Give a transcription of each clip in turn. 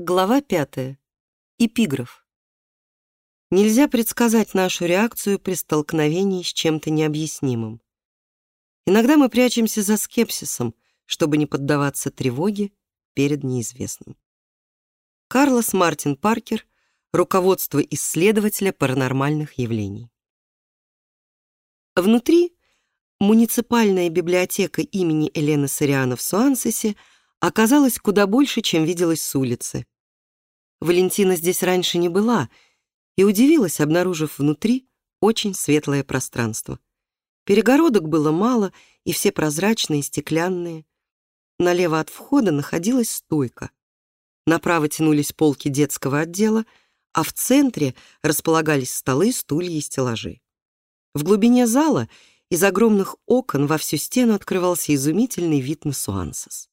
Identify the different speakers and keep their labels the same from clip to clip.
Speaker 1: Глава пятая. Эпиграф. Нельзя предсказать нашу реакцию при столкновении с чем-то необъяснимым. Иногда мы прячемся за скепсисом, чтобы не поддаваться тревоге перед неизвестным. Карлос Мартин Паркер, руководство исследователя паранормальных явлений. Внутри муниципальная библиотека имени Елены Сориана в Суансесе оказалась куда больше, чем виделось с улицы. Валентина здесь раньше не была и удивилась, обнаружив внутри очень светлое пространство. Перегородок было мало, и все прозрачные, стеклянные. Налево от входа находилась стойка. Направо тянулись полки детского отдела, а в центре располагались столы, стулья и стеллажи. В глубине зала из огромных окон во всю стену открывался изумительный вид на Суансес.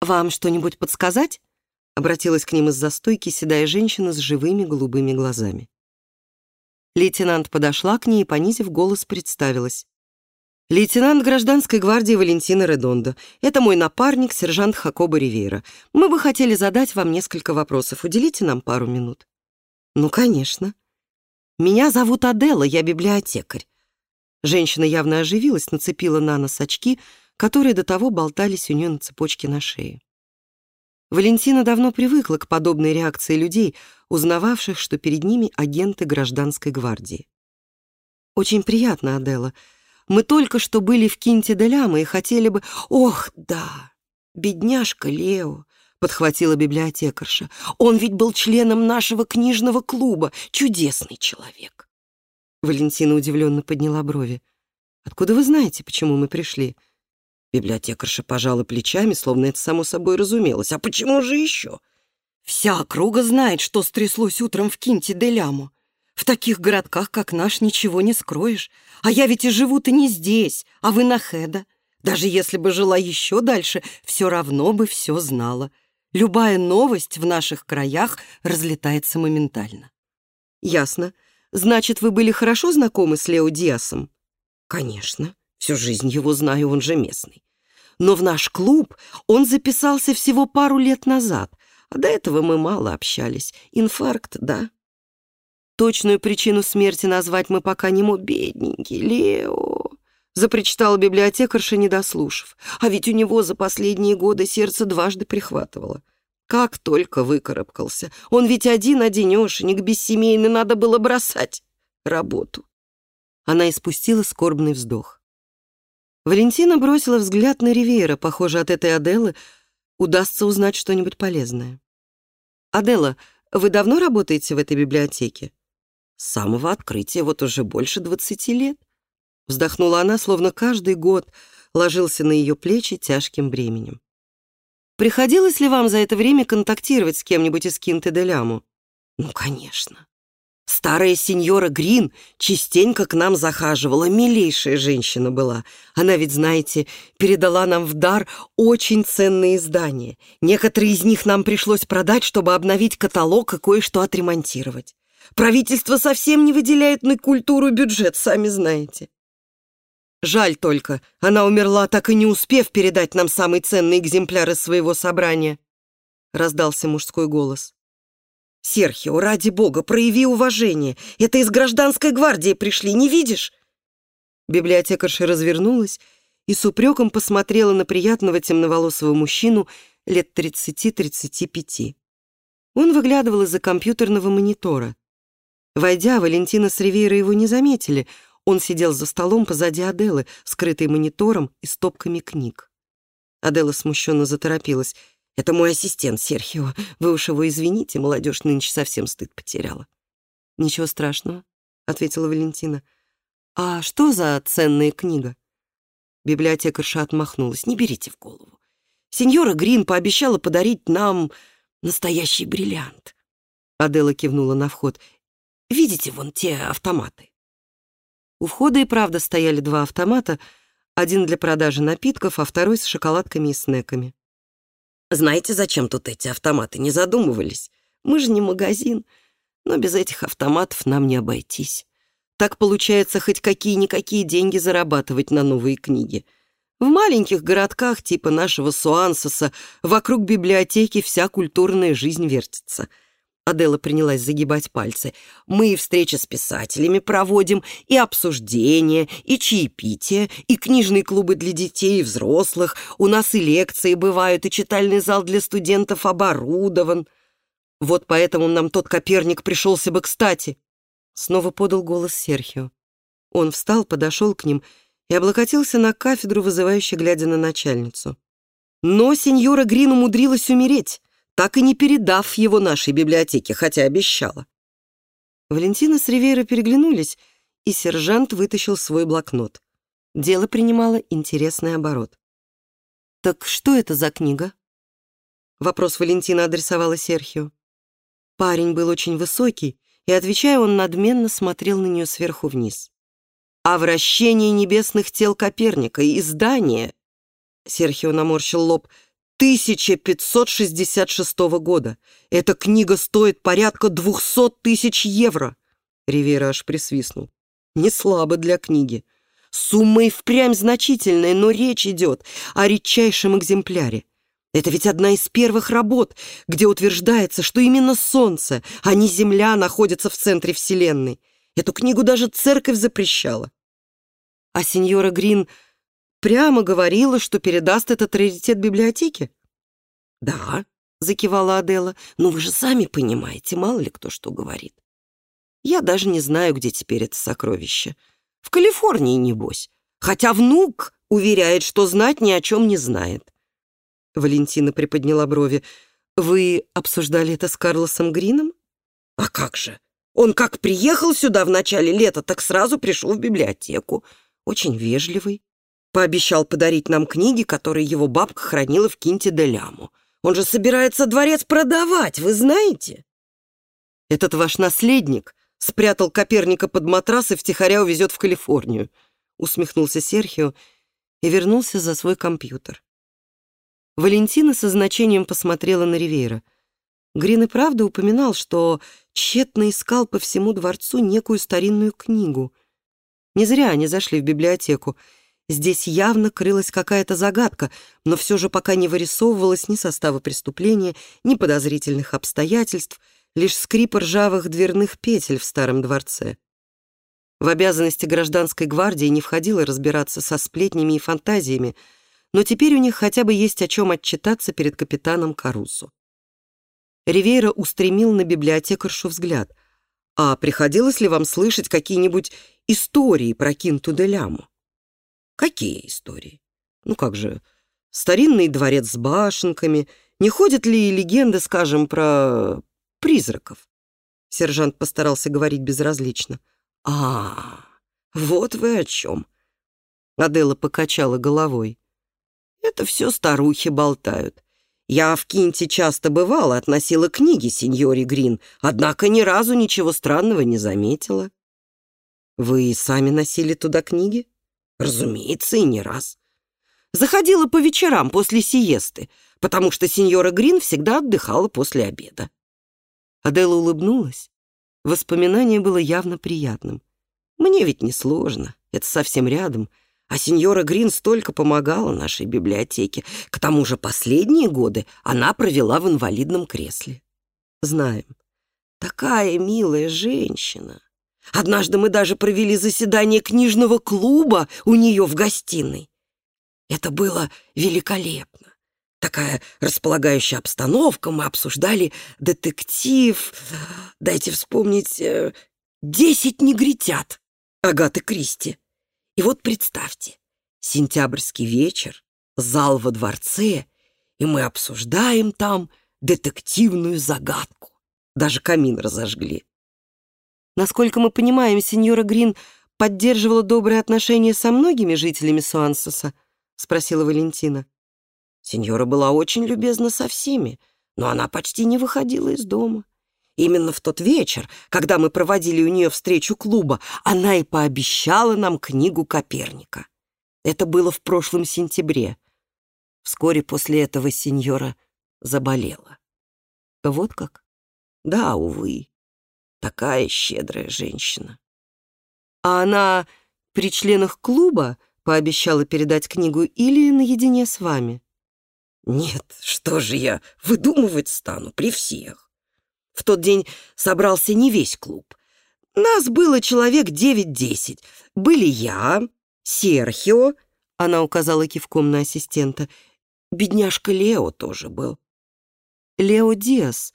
Speaker 1: «Вам что-нибудь подсказать?» — обратилась к ним из-за стойки седая женщина с живыми голубыми глазами. Лейтенант подошла к ней и, понизив голос, представилась. «Лейтенант гражданской гвардии Валентина Редондо. Это мой напарник, сержант Хакоба Ривейра. Мы бы хотели задать вам несколько вопросов. Уделите нам пару минут». «Ну, конечно». «Меня зовут Адела, я библиотекарь». Женщина явно оживилась, нацепила на нос очки — которые до того болтались у нее на цепочке на шее. Валентина давно привыкла к подобной реакции людей, узнававших, что перед ними агенты гражданской гвардии. «Очень приятно, Адела. Мы только что были в Кинте-де-Ляма и хотели бы...» «Ох, да, бедняжка Лео!» — подхватила библиотекарша. «Он ведь был членом нашего книжного клуба. Чудесный человек!» Валентина удивленно подняла брови. «Откуда вы знаете, почему мы пришли?» Библиотекарша пожала плечами, словно это само собой разумелось. «А почему же еще?» «Вся округа знает, что стряслось утром в Кинте-де-Ляму. В таких городках, как наш, ничего не скроешь. А я ведь и живу-то не здесь, а в Инахеда. Даже если бы жила еще дальше, все равно бы все знала. Любая новость в наших краях разлетается моментально». «Ясно. Значит, вы были хорошо знакомы с Лео Диасом?» «Конечно. Всю жизнь его знаю, он же местный. Но в наш клуб он записался всего пару лет назад, а до этого мы мало общались. Инфаркт, да? Точную причину смерти назвать мы пока не можем. Бедненький Лео, запричитала библиотекарша, не дослушав. А ведь у него за последние годы сердце дважды прихватывало. Как только выкарабкался. Он ведь один-одинешенек, бессемейный, надо было бросать работу. Она испустила скорбный вздох. Валентина бросила взгляд на Ривейра. Похоже, от этой Аделы удастся узнать что-нибудь полезное. «Адела, вы давно работаете в этой библиотеке?» «С самого открытия, вот уже больше двадцати лет». Вздохнула она, словно каждый год ложился на ее плечи тяжким бременем. «Приходилось ли вам за это время контактировать с кем-нибудь из Кинты-де-Ляму?» «Ну, конечно. Старая сеньора Грин частенько к нам захаживала, милейшая женщина была. Она ведь, знаете, передала нам в дар очень ценные издания. Некоторые из них нам пришлось продать, чтобы обновить каталог и кое-что отремонтировать. Правительство совсем не выделяет на культуру бюджет, сами знаете. Жаль только, она умерла, так и не успев передать нам самый ценный экземпляр из своего собрания. Раздался мужской голос. «Серхио, ради бога, прояви уважение. Это из гражданской гвардии пришли, не видишь?» Библиотекарша развернулась и с упреком посмотрела на приятного темноволосого мужчину лет 30-35. Он выглядывал из-за компьютерного монитора. Войдя, Валентина с Ривейрой его не заметили. Он сидел за столом позади Аделы, скрытый монитором и стопками книг. Адела смущенно заторопилась. Это мой ассистент, Серхио. Вы уж его извините, молодежь нынче совсем стыд потеряла». «Ничего страшного», — ответила Валентина. «А что за ценная книга?» Библиотекарша отмахнулась. «Не берите в голову. Сеньора Грин пообещала подарить нам настоящий бриллиант». Адела кивнула на вход. «Видите вон те автоматы?» У входа и правда стояли два автомата, один для продажи напитков, а второй с шоколадками и снеками. Знаете, зачем тут эти автоматы? Не задумывались? Мы же не магазин, но без этих автоматов нам не обойтись. Так получается хоть какие-никакие деньги зарабатывать на новые книги. В маленьких городках типа нашего Суансоса вокруг библиотеки вся культурная жизнь вертится — Адела принялась загибать пальцы. «Мы и встречи с писателями проводим, и обсуждения, и чаепития, и книжные клубы для детей и взрослых. У нас и лекции бывают, и читальный зал для студентов оборудован. Вот поэтому нам тот Коперник пришелся бы кстати». Снова подал голос Серхио. Он встал, подошел к ним и облокотился на кафедру, вызывающе глядя на начальницу. Но сеньора Грин умудрилась умереть так и не передав его нашей библиотеке, хотя обещала. Валентина с Ривейро переглянулись, и сержант вытащил свой блокнот. Дело принимало интересный оборот. «Так что это за книга?» Вопрос Валентина адресовала Серхио. Парень был очень высокий, и, отвечая, он надменно смотрел на нее сверху вниз. «О вращении небесных тел Коперника, издание...» Серхио наморщил лоб — 1566 года. Эта книга стоит порядка 200 тысяч евро. Ривера аж присвистнул. Не слабо для книги. Сумма и впрямь значительная, но речь идет о редчайшем экземпляре. Это ведь одна из первых работ, где утверждается, что именно Солнце, а не Земля, находится в центре Вселенной. Эту книгу даже церковь запрещала. А сеньора Грин прямо говорила, что передаст этот раритет библиотеке?» «Да», — закивала Адела, — «ну вы же сами понимаете, мало ли кто что говорит. Я даже не знаю, где теперь это сокровище. В Калифорнии, небось. Хотя внук уверяет, что знать ни о чем не знает». Валентина приподняла брови. «Вы обсуждали это с Карлосом Грином?» «А как же? Он как приехал сюда в начале лета, так сразу пришел в библиотеку. Очень вежливый. Пообещал подарить нам книги, которые его бабка хранила в кинте де ляму. Он же собирается дворец продавать, вы знаете? Этот ваш наследник спрятал Коперника под матрас и втихаря увезет в Калифорнию. Усмехнулся Серхио и вернулся за свой компьютер. Валентина со значением посмотрела на Ривейра. Грин и правда упоминал, что тщетно искал по всему дворцу некую старинную книгу. Не зря они зашли в библиотеку — Здесь явно крылась какая-то загадка, но все же пока не вырисовывалось ни состава преступления, ни подозрительных обстоятельств, лишь скрип ржавых дверных петель в старом дворце. В обязанности гражданской гвардии не входило разбираться со сплетнями и фантазиями, но теперь у них хотя бы есть о чем отчитаться перед капитаном Карусу. Ривейра устремил на библиотекаршу взгляд. «А приходилось ли вам слышать какие-нибудь истории про Кинту де Ляму?» Какие истории? Ну как же, старинный дворец с башенками. Не ходят ли легенды, скажем, про призраков? Сержант постарался говорить безразлично. А, вот вы о чем. Адела покачала головой. Это все старухи болтают. Я в Кинте часто бывала, относила книги сеньоре Грин, однако ни разу ничего странного не заметила. Вы сами носили туда книги? Разумеется, и не раз. Заходила по вечерам после сиесты, потому что сеньора Грин всегда отдыхала после обеда. Адела улыбнулась. Воспоминание было явно приятным. Мне ведь не сложно, это совсем рядом. А сеньора Грин столько помогала нашей библиотеке. К тому же последние годы она провела в инвалидном кресле. Знаем. Такая милая женщина. Однажды мы даже провели заседание книжного клуба у нее в гостиной. Это было великолепно. Такая располагающая обстановка, мы обсуждали детектив, дайте вспомнить, э, «Десять негритят» Агаты Кристи. И вот представьте, сентябрьский вечер, зал во дворце, и мы обсуждаем там детективную загадку. Даже камин разожгли. Насколько мы понимаем, сеньора Грин поддерживала добрые отношения со многими жителями Суансоса?» — спросила Валентина. Сеньора была очень любезна со всеми, но она почти не выходила из дома. Именно в тот вечер, когда мы проводили у нее встречу клуба, она и пообещала нам книгу Коперника. Это было в прошлом сентябре. Вскоре после этого сеньора заболела. Вот как? Да, увы. Такая щедрая женщина. А она при членах клуба,
Speaker 2: пообещала передать книгу, или наедине с вами?
Speaker 1: Нет, что же я выдумывать стану при всех. В тот день собрался не весь клуб. Нас было человек девять-десять. Были я, Серхио, она указала кивком на ассистента, бедняжка Лео тоже был.
Speaker 2: Лео Диас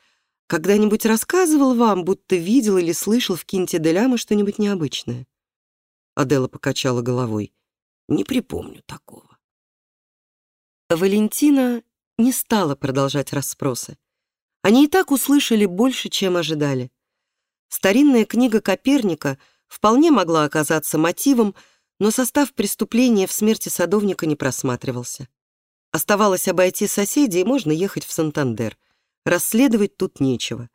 Speaker 2: когда-нибудь рассказывал вам, будто видел или слышал в Кинте де Ляма что-нибудь необычное?
Speaker 1: Адела покачала головой. Не припомню такого.
Speaker 2: Валентина не стала продолжать расспросы. Они и так услышали больше, чем ожидали. Старинная книга Коперника вполне могла оказаться мотивом, но состав преступления в смерти садовника не просматривался. Оставалось обойти соседей, и можно ехать в Сантандер. Расследовать тут нечего.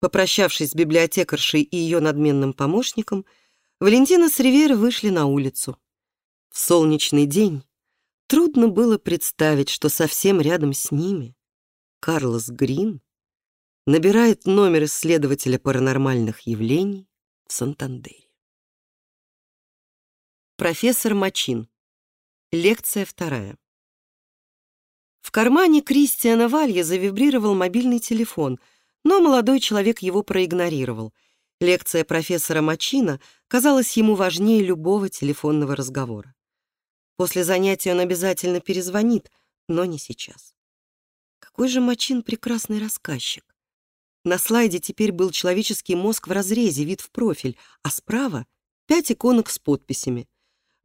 Speaker 2: Попрощавшись с библиотекаршей и ее надменным помощником, Валентина с Ривера вышли на улицу. В солнечный день трудно было представить, что совсем рядом с ними Карлос Грин набирает номер исследователя паранормальных явлений в Сантандере. Профессор Мачин. Лекция вторая. В кармане Кристиана Валья завибрировал мобильный телефон, но молодой человек его проигнорировал. Лекция профессора Мачина казалась ему важнее любого телефонного разговора. После занятия он обязательно перезвонит, но не сейчас. Какой же Мачин прекрасный рассказчик. На слайде теперь был человеческий мозг в разрезе, вид в профиль, а справа — пять иконок с подписями.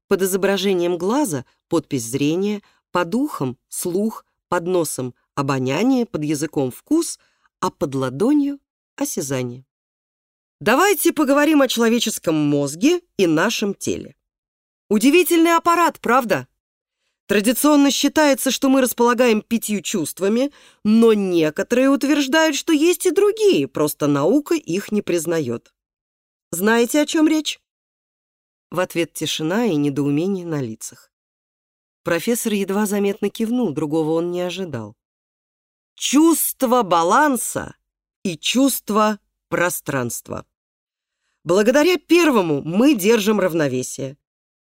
Speaker 2: Под изображением глаза — подпись зрения, под ухом — слух, под носом — обоняние, под языком — вкус, а под ладонью — осязание.
Speaker 1: Давайте поговорим о человеческом мозге и нашем теле. Удивительный аппарат, правда? Традиционно считается, что мы располагаем пятью чувствами, но некоторые утверждают, что есть и другие, просто наука их не признает. Знаете, о чем речь?
Speaker 2: В ответ тишина и недоумение на лицах. Профессор едва заметно кивнул, другого он не ожидал.
Speaker 1: Чувство баланса и чувство пространства. Благодаря первому мы держим равновесие.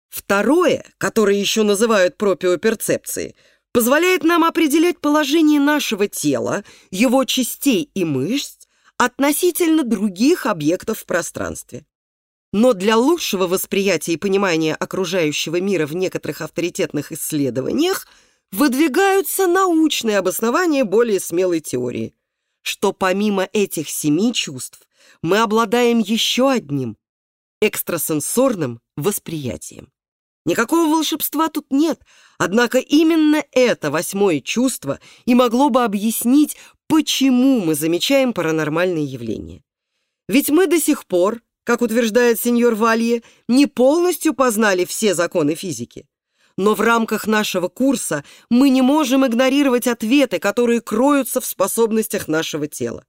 Speaker 1: Второе, которое еще называют пропиоперцепцией, позволяет нам определять положение нашего тела, его частей и мышц относительно других объектов в пространстве. Но для лучшего восприятия и понимания окружающего мира в некоторых авторитетных исследованиях выдвигаются научные обоснования более смелой теории, что помимо этих семи чувств мы обладаем еще одним экстрасенсорным восприятием. Никакого волшебства тут нет, однако именно это восьмое чувство и могло бы объяснить, почему мы замечаем паранормальные явления. Ведь мы до сих пор, как утверждает сеньор Валье, не полностью познали все законы физики. Но в рамках нашего курса мы не можем игнорировать ответы, которые кроются в способностях нашего тела.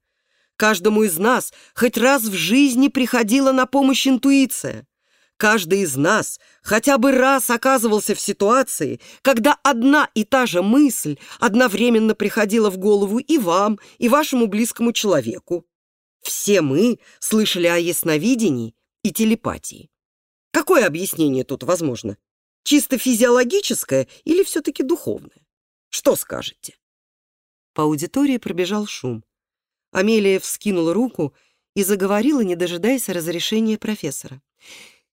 Speaker 1: Каждому из нас хоть раз в жизни приходила на помощь интуиция. Каждый из нас хотя бы раз оказывался в ситуации, когда одна и та же мысль одновременно приходила в голову и вам, и вашему близкому человеку. Все мы слышали о ясновидении и телепатии. Какое объяснение тут возможно? Чисто физиологическое или все-таки духовное? Что скажете?
Speaker 2: По аудитории пробежал шум. Амелия вскинула руку и заговорила, не дожидаясь разрешения профессора.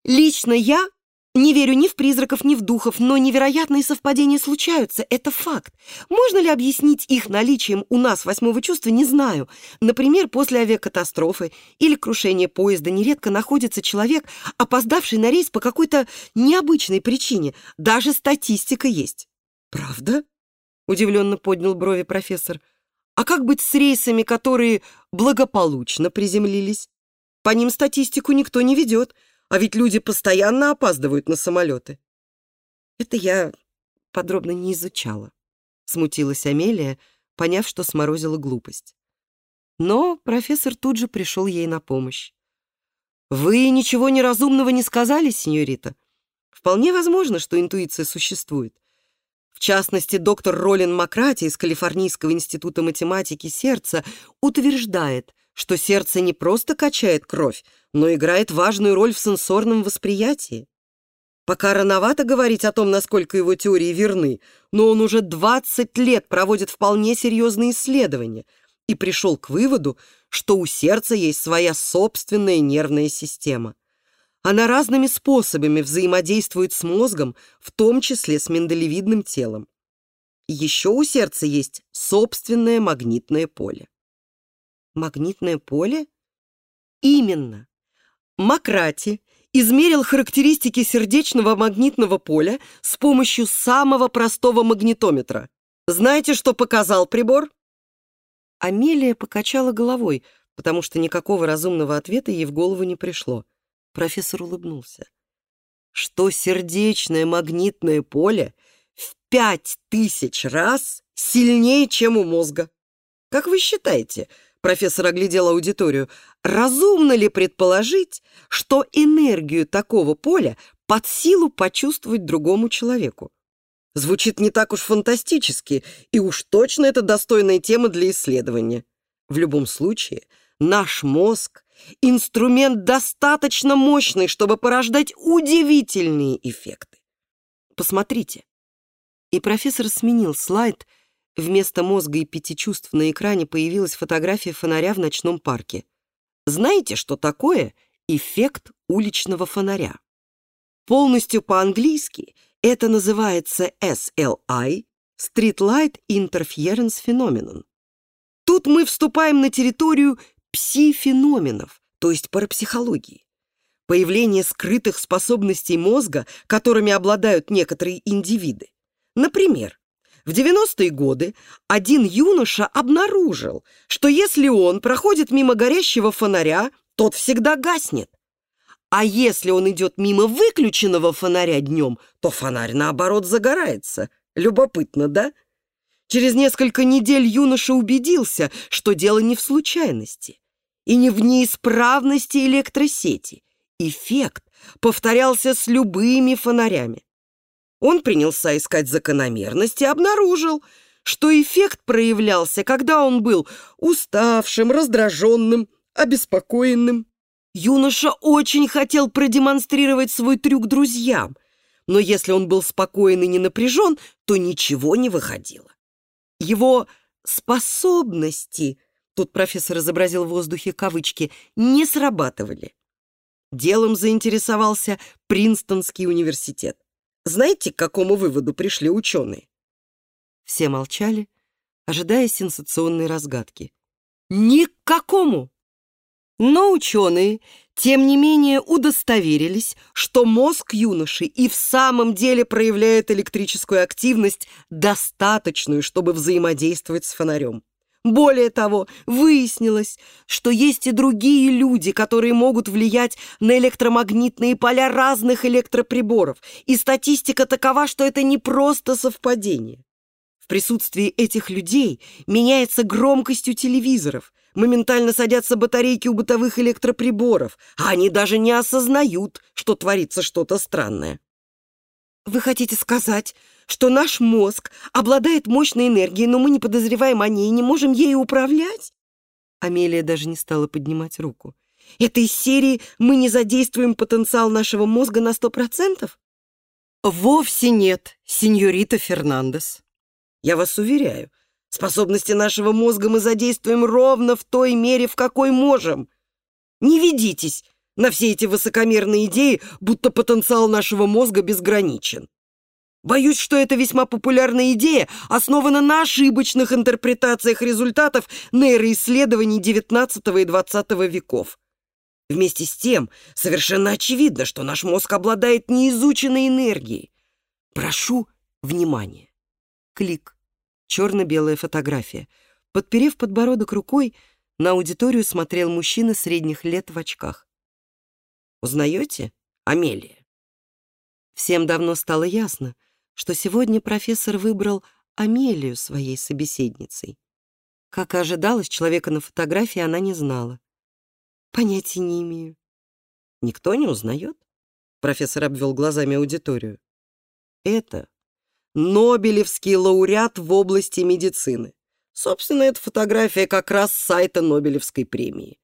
Speaker 2: Лично я не верю ни в призраков, ни в духов, но невероятные совпадения случаются, это факт. Можно ли объяснить их наличием у нас восьмого чувства, не знаю. Например, после авиакатастрофы или крушения поезда нередко находится человек, опоздавший на рейс по какой-то необычной причине. Даже статистика есть.
Speaker 1: «Правда?» — удивленно поднял брови профессор. «А как быть с рейсами, которые благополучно приземлились? По ним статистику никто не ведет». А ведь люди постоянно опаздывают на самолеты.
Speaker 2: Это я подробно не изучала. Смутилась Амелия, поняв, что сморозила глупость. Но профессор тут же пришел ей на помощь. «Вы ничего неразумного не сказали, сеньорита? Вполне возможно, что интуиция существует. В частности, доктор Ролин Макрати из Калифорнийского института математики сердца утверждает, что сердце не просто качает кровь, но играет важную роль в сенсорном восприятии.
Speaker 1: Пока рановато говорить о том, насколько его теории верны, но он уже 20 лет проводит вполне серьезные исследования и пришел к выводу, что у сердца есть своя собственная нервная система. Она разными способами взаимодействует с мозгом, в том числе с миндалевидным телом. Еще у сердца есть собственное магнитное поле.
Speaker 2: Магнитное поле?
Speaker 1: Именно. Макрати измерил характеристики сердечного магнитного поля с помощью самого простого магнитометра. Знаете, что показал прибор?
Speaker 2: Амелия покачала головой, потому что никакого разумного ответа ей в голову не пришло. Профессор улыбнулся.
Speaker 1: Что сердечное магнитное поле в пять тысяч раз сильнее, чем у мозга. Как вы считаете, профессор оглядел аудиторию, разумно ли предположить, что энергию такого поля под силу почувствовать другому человеку? Звучит не так уж фантастически, и уж точно это достойная тема для исследования. В любом случае, наш мозг — инструмент достаточно мощный, чтобы порождать удивительные эффекты. Посмотрите.
Speaker 2: И профессор сменил слайд. Вместо мозга и пяти чувств на экране появилась фотография фонаря в ночном парке.
Speaker 1: Знаете, что такое эффект уличного фонаря? Полностью по-английски это называется SLI – Street Light Interference Phenomenon. Тут мы вступаем на территорию пси-феноменов, то есть парапсихологии. Появление скрытых способностей мозга, которыми обладают некоторые индивиды. Например, в 90-е годы один юноша обнаружил, что если он проходит мимо горящего фонаря, тот всегда гаснет. А если он идет мимо выключенного фонаря днем, то фонарь, наоборот, загорается. Любопытно, да? Через несколько недель юноша убедился, что дело не в случайности и не в неисправности электросети. Эффект повторялся с любыми фонарями. Он принялся искать закономерности и обнаружил, что эффект проявлялся, когда он был уставшим, раздраженным, обеспокоенным. Юноша очень хотел продемонстрировать свой трюк друзьям, но если он был спокоен и не напряжен, то ничего не выходило. Его способности, тут профессор изобразил в воздухе кавычки, не срабатывали. Делом заинтересовался Принстонский университет. Знаете, к какому выводу пришли ученые?
Speaker 2: Все молчали, ожидая сенсационной разгадки.
Speaker 1: Ни к какому! Но ученые, тем не менее, удостоверились, что мозг юноши и в самом деле проявляет электрическую активность, достаточную, чтобы взаимодействовать с фонарем. Более того, выяснилось, что есть и другие люди, которые могут влиять на электромагнитные поля разных электроприборов, и статистика такова, что это не просто совпадение. В присутствии этих людей меняется громкость у телевизоров, моментально садятся батарейки у бытовых электроприборов, а они даже не осознают, что творится что-то странное. Вы хотите сказать, что наш мозг обладает мощной энергией, но мы не подозреваем о ней и не можем ею управлять?
Speaker 2: Амелия даже не стала поднимать руку.
Speaker 1: Это из серии «Мы не задействуем потенциал нашего мозга на сто процентов»? Вовсе нет, сеньорита Фернандес. Я вас уверяю, Способности нашего мозга мы задействуем ровно в той мере, в какой можем. Не ведитесь на все эти высокомерные идеи, будто потенциал нашего мозга безграничен. Боюсь, что эта весьма популярная идея основана на ошибочных интерпретациях результатов нейроисследований XIX и XX веков. Вместе с тем, совершенно очевидно, что наш мозг обладает неизученной энергией. Прошу внимания.
Speaker 2: Клик черно-белая фотография. Подперев подбородок рукой, на аудиторию смотрел мужчина средних лет в очках.
Speaker 1: «Узнаете? Амелия?»
Speaker 2: Всем давно стало ясно, что сегодня профессор выбрал Амелию своей собеседницей. Как и ожидалось, человека на фотографии она не знала. Понятия не имею.
Speaker 1: «Никто не узнает?» Профессор обвел глазами аудиторию. «Это Нобелевский лауреат в области медицины. Собственно, эта фотография как раз с сайта Нобелевской премии.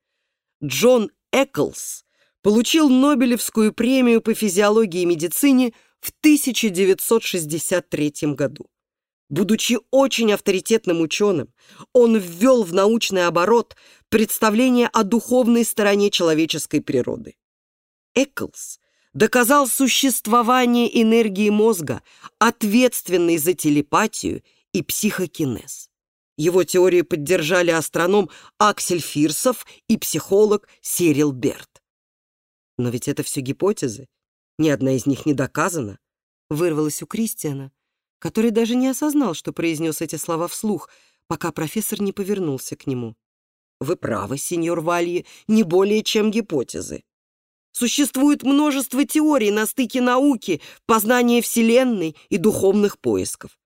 Speaker 1: Джон Эклс получил Нобелевскую премию по физиологии и медицине в 1963 году. Будучи очень авторитетным ученым, он ввел в научный оборот представление о духовной стороне человеческой природы. Эклс доказал существование энергии мозга, ответственной за телепатию и психокинез. Его теории поддержали астроном Аксель Фирсов и психолог Серил Берт. Но ведь это все гипотезы, ни одна из них не доказана, вырвалась у Кристиана, который даже не осознал, что произнес эти слова вслух, пока профессор не повернулся к нему. «Вы правы, сеньор Валье, не более чем гипотезы. Существует множество теорий на стыке науки, познания Вселенной и духовных поисков.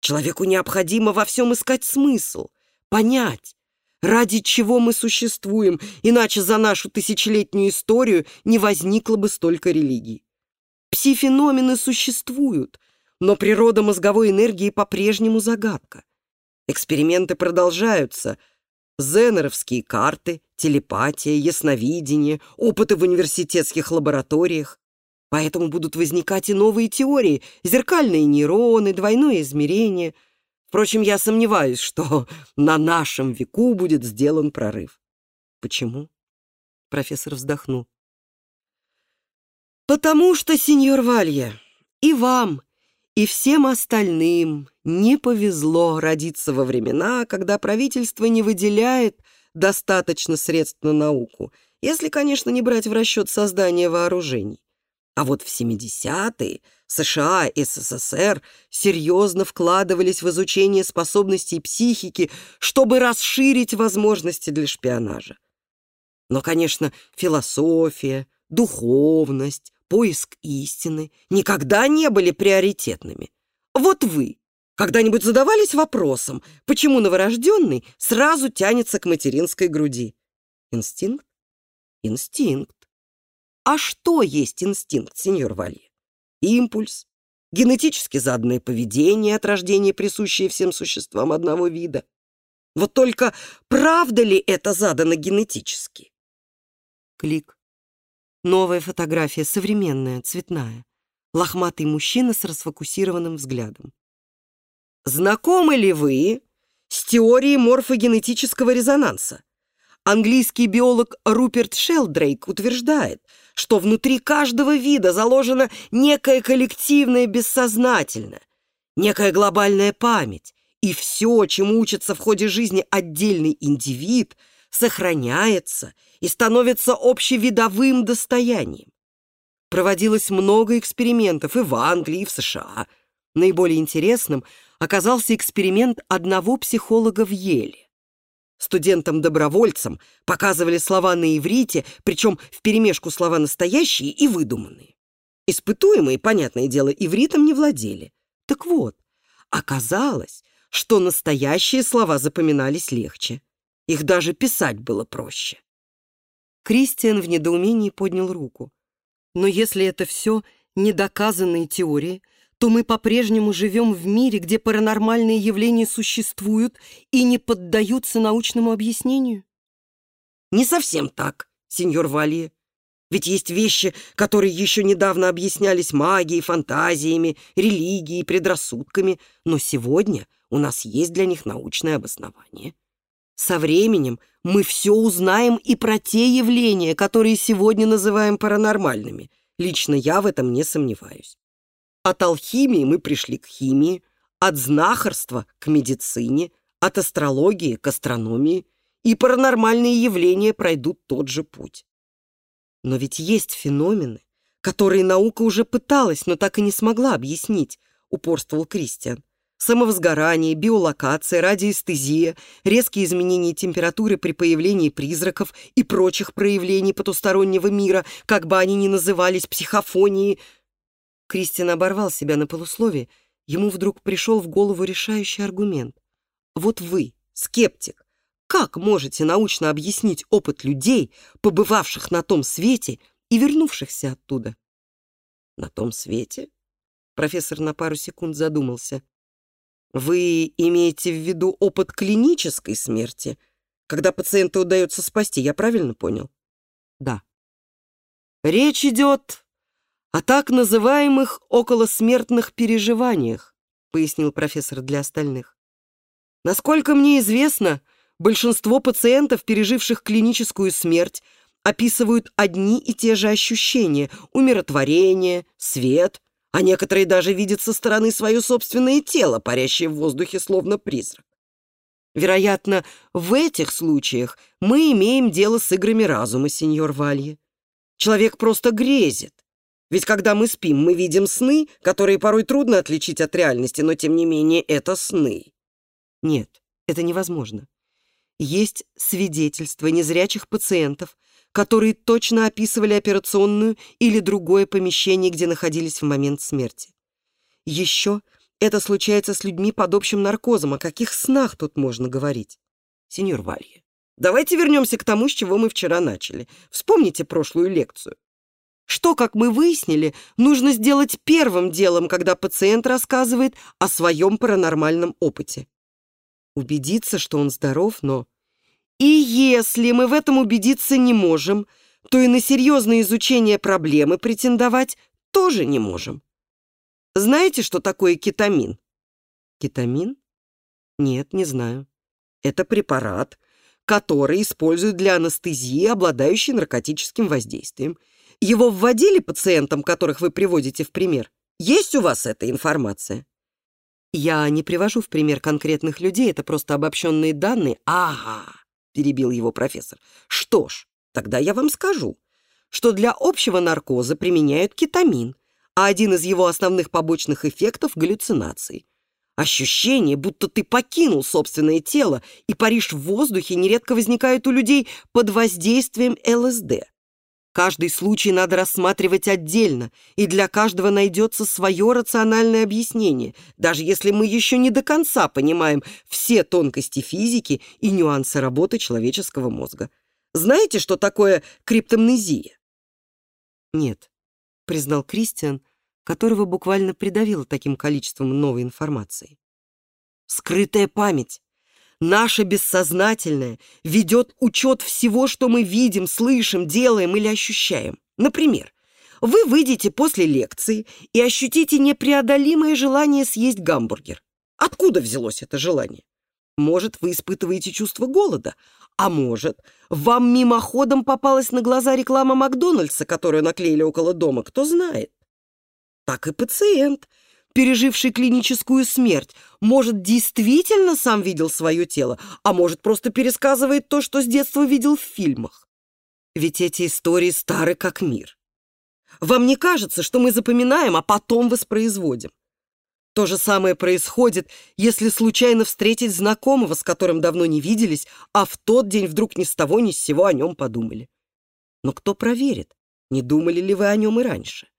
Speaker 1: Человеку необходимо во всем искать смысл, понять, ради чего мы существуем, иначе за нашу тысячелетнюю историю не возникло бы столько религий. Пси-феномены существуют, но природа мозговой энергии по-прежнему загадка. Эксперименты продолжаются. Зенеровские карты, телепатия, ясновидение, опыты в университетских лабораториях. Поэтому будут возникать и новые теории, зеркальные нейроны, двойное измерение. Впрочем, я сомневаюсь, что на нашем веку будет сделан прорыв. Почему? Профессор вздохнул. Потому что, сеньор Валья, и вам, и всем остальным не повезло родиться во времена, когда правительство не выделяет достаточно средств на науку, если, конечно, не брать в расчет создание вооружений. А вот в 70-е США и СССР серьезно вкладывались в изучение способностей психики, чтобы расширить возможности для шпионажа. Но, конечно, философия, духовность, поиск истины никогда не были приоритетными. Вот вы когда-нибудь задавались вопросом, почему новорожденный сразу тянется к материнской груди? Инстинкт? Инстинкт. А что есть инстинкт, сеньор Валье? Импульс, генетически заданное поведение от рождения, присущее всем существам одного вида. Вот только правда ли это задано генетически? Клик. Новая фотография, современная, цветная. Лохматый мужчина с расфокусированным взглядом. Знакомы ли вы с теорией морфогенетического резонанса? Английский биолог Руперт Шелдрейк утверждает, что внутри каждого вида заложена некая коллективная бессознательная, некая глобальная память, и все, чему учится в ходе жизни отдельный индивид, сохраняется и становится общевидовым достоянием. Проводилось много экспериментов и в Англии, и в США. Наиболее интересным оказался эксперимент одного психолога в Еле. Студентам-добровольцам показывали слова на иврите, причем вперемешку слова настоящие и выдуманные. Испытуемые, понятное дело, ивритом не владели. Так вот, оказалось, что настоящие слова запоминались легче. Их даже писать было проще. Кристиан в недоумении поднял руку. Но если это все недоказанные теории, то мы по-прежнему живем в мире, где паранормальные явления существуют и не поддаются научному объяснению? Не совсем так, сеньор Валье. Ведь есть вещи, которые еще недавно объяснялись магией, фантазиями, религией, предрассудками, но сегодня у нас есть для них научное обоснование. Со временем мы все узнаем и про те явления, которые сегодня называем паранормальными. Лично я в этом не сомневаюсь. От алхимии мы пришли к химии, от знахарства к медицине, от астрологии к астрономии, и паранормальные явления пройдут тот же путь. Но ведь есть феномены, которые наука уже пыталась, но так и не смогла объяснить, упорствовал Кристиан. Самовозгорание, биолокация, радиоэстезия, резкие изменения температуры при появлении призраков и прочих проявлений потустороннего мира, как бы они ни назывались, психофонии – Кристин оборвал себя на полусловие. Ему вдруг пришел в голову решающий аргумент. Вот вы, скептик, как можете научно объяснить опыт людей, побывавших на том свете и вернувшихся оттуда? На том свете? Профессор на пару секунд задумался. Вы имеете в виду опыт клинической смерти, когда пациента удается спасти, я правильно понял? Да. Речь идет о так называемых околосмертных переживаниях, пояснил профессор для остальных. Насколько мне известно, большинство пациентов, переживших клиническую смерть, описывают одни и те же ощущения – умиротворение, свет, а некоторые даже видят со стороны свое собственное тело, парящее в воздухе словно призрак. Вероятно, в этих случаях мы имеем дело с играми разума, сеньор Валье. Человек просто грезит. Ведь когда мы спим, мы видим сны, которые порой трудно отличить от реальности, но тем не менее это сны. Нет, это невозможно. Есть свидетельства незрячих пациентов, которые точно описывали операционную или другое помещение, где находились в момент смерти. Еще это случается с людьми под общим наркозом. О каких снах тут можно говорить? Сеньор Валье, давайте вернемся к тому, с чего мы вчера начали. Вспомните прошлую лекцию. Что, как мы выяснили, нужно сделать первым делом, когда пациент рассказывает о своем паранормальном опыте? Убедиться, что он здоров, но и если мы в этом убедиться не можем, то и на серьезное изучение проблемы претендовать тоже не можем. Знаете, что такое кетамин? Кетамин? Нет, не знаю. Это препарат, который используют для анестезии, обладающий наркотическим воздействием. Его вводили пациентам, которых вы приводите в пример? Есть у вас эта информация? Я не привожу в пример конкретных людей, это просто обобщенные данные. Ага. — перебил его профессор. «Что ж, тогда я вам скажу, что для общего наркоза применяют кетамин, а один из его основных побочных эффектов — галлюцинации. Ощущение, будто ты покинул собственное тело и паришь в воздухе, нередко возникает у людей под воздействием ЛСД. Каждый случай надо рассматривать отдельно, и для каждого найдется свое рациональное объяснение, даже если мы еще не до конца понимаем все тонкости физики и нюансы работы человеческого мозга. Знаете, что такое криптомнезия? Нет, признал Кристиан, которого буквально придавило таким количеством новой информации. Скрытая память. Наше бессознательное ведет учет всего, что мы видим, слышим, делаем или ощущаем. Например, вы выйдете после лекции и ощутите непреодолимое желание съесть гамбургер. Откуда взялось это желание? Может, вы испытываете чувство голода, а может, вам мимоходом попалась на глаза реклама Макдональдса, которую наклеили около дома, кто знает. Так и пациент – переживший клиническую смерть, может, действительно сам видел свое тело, а может, просто пересказывает то, что с детства видел в фильмах. Ведь эти истории стары как мир. Вам не кажется, что мы запоминаем, а потом воспроизводим? То же самое происходит, если случайно встретить знакомого, с которым давно не виделись, а в тот день вдруг ни с того ни с сего о нем подумали. Но кто проверит, не думали ли вы о нем и раньше?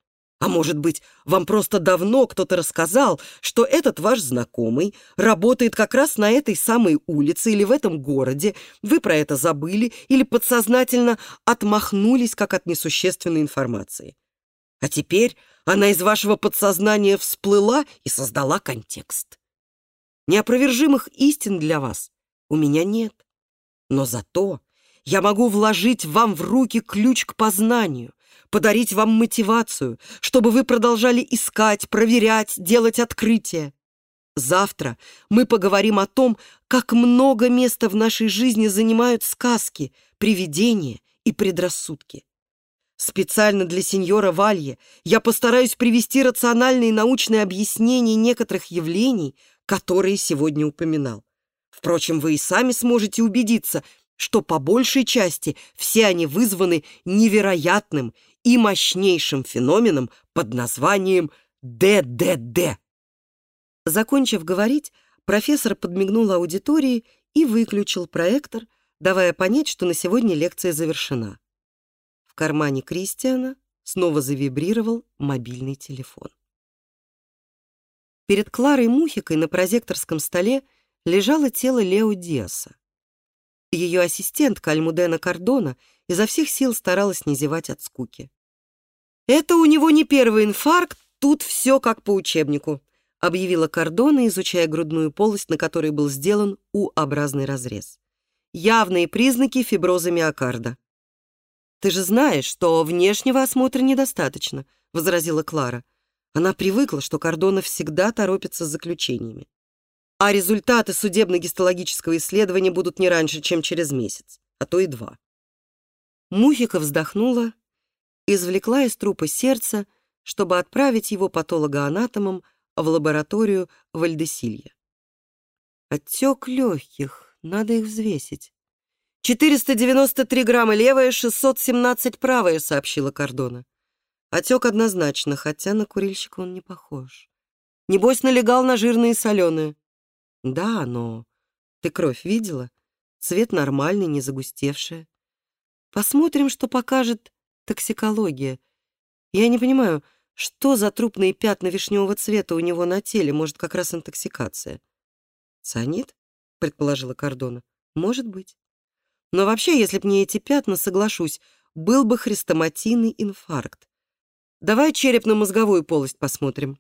Speaker 1: А может быть, вам просто давно кто-то рассказал, что этот ваш знакомый работает как раз на этой самой улице или в этом городе, вы про это забыли или подсознательно отмахнулись как от несущественной информации. А теперь она из вашего подсознания всплыла и создала контекст. Неопровержимых истин для вас у меня нет. Но зато я могу вложить вам в руки ключ к познанию, подарить вам мотивацию, чтобы вы продолжали искать, проверять, делать открытия. Завтра мы поговорим о том, как много места в нашей жизни занимают сказки, привидения и предрассудки. Специально для сеньора Валье я постараюсь привести рациональные научные объяснения некоторых явлений, которые сегодня упоминал. Впрочем, вы и сами сможете убедиться, что по большей части все они вызваны невероятным и мощнейшим феноменом под названием ДДД. Закончив говорить, профессор подмигнул аудитории и выключил проектор, давая понять, что на сегодня лекция завершена. В кармане Кристиана снова завибрировал мобильный телефон. Перед Кларой Мухикой на прозекторском столе лежало тело Лео Диаса. Ее ассистентка Альмудена Кардона изо всех сил старалась не зевать от скуки. «Это у него не первый инфаркт, тут все как по учебнику», объявила Кардона, изучая грудную полость, на которой был сделан У-образный разрез. Явные признаки фиброза миокарда. «Ты же знаешь, что внешнего осмотра недостаточно», — возразила Клара. Она привыкла, что Кордона всегда торопится с заключениями. А результаты судебно-гистологического исследования будут не раньше, чем через месяц, а то и два. Мухика вздохнула, извлекла из трупа сердце, чтобы отправить его патологоанатомам в лабораторию Вальдесилья. Отек легких, надо их взвесить. 493 грамма левая, 617 правая, сообщила Кордона. Отек однозначно, хотя на курильщика он не похож. Небось, налегал на жирные соленые. Да, но ты кровь видела? Цвет нормальный, не загустевшая. Посмотрим, что покажет токсикология. Я не понимаю, что за трупные пятна вишневого цвета у него на теле? Может, как раз интоксикация? Цианид? Предположила Кордона. Может быть. Но вообще, если б не эти пятна, соглашусь, был бы хрестоматийный инфаркт. Давай черепно-мозговую полость посмотрим.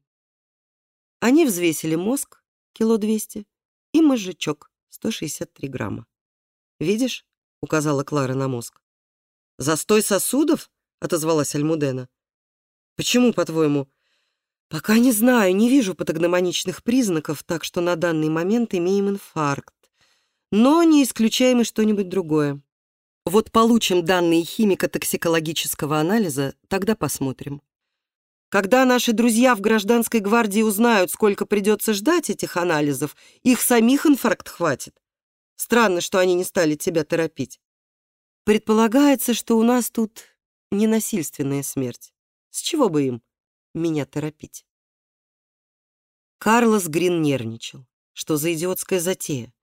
Speaker 1: Они взвесили мозг, кило двести, и мозжечок, 163 грамма. «Видишь?» — указала Клара на мозг. «Застой сосудов?» — отозвалась Альмудена. «Почему, по-твоему?» «Пока не знаю, не вижу патогномоничных признаков, так что на данный момент имеем инфаркт. Но не исключаем и что-нибудь другое. Вот получим данные химико-токсикологического анализа, тогда посмотрим». Когда наши друзья в гражданской гвардии узнают, сколько придется ждать этих анализов, их самих инфаркт хватит. Странно, что они не стали тебя торопить. Предполагается, что у нас тут ненасильственная смерть. С чего бы им меня торопить? Карлос Грин нервничал. Что за идиотская затея?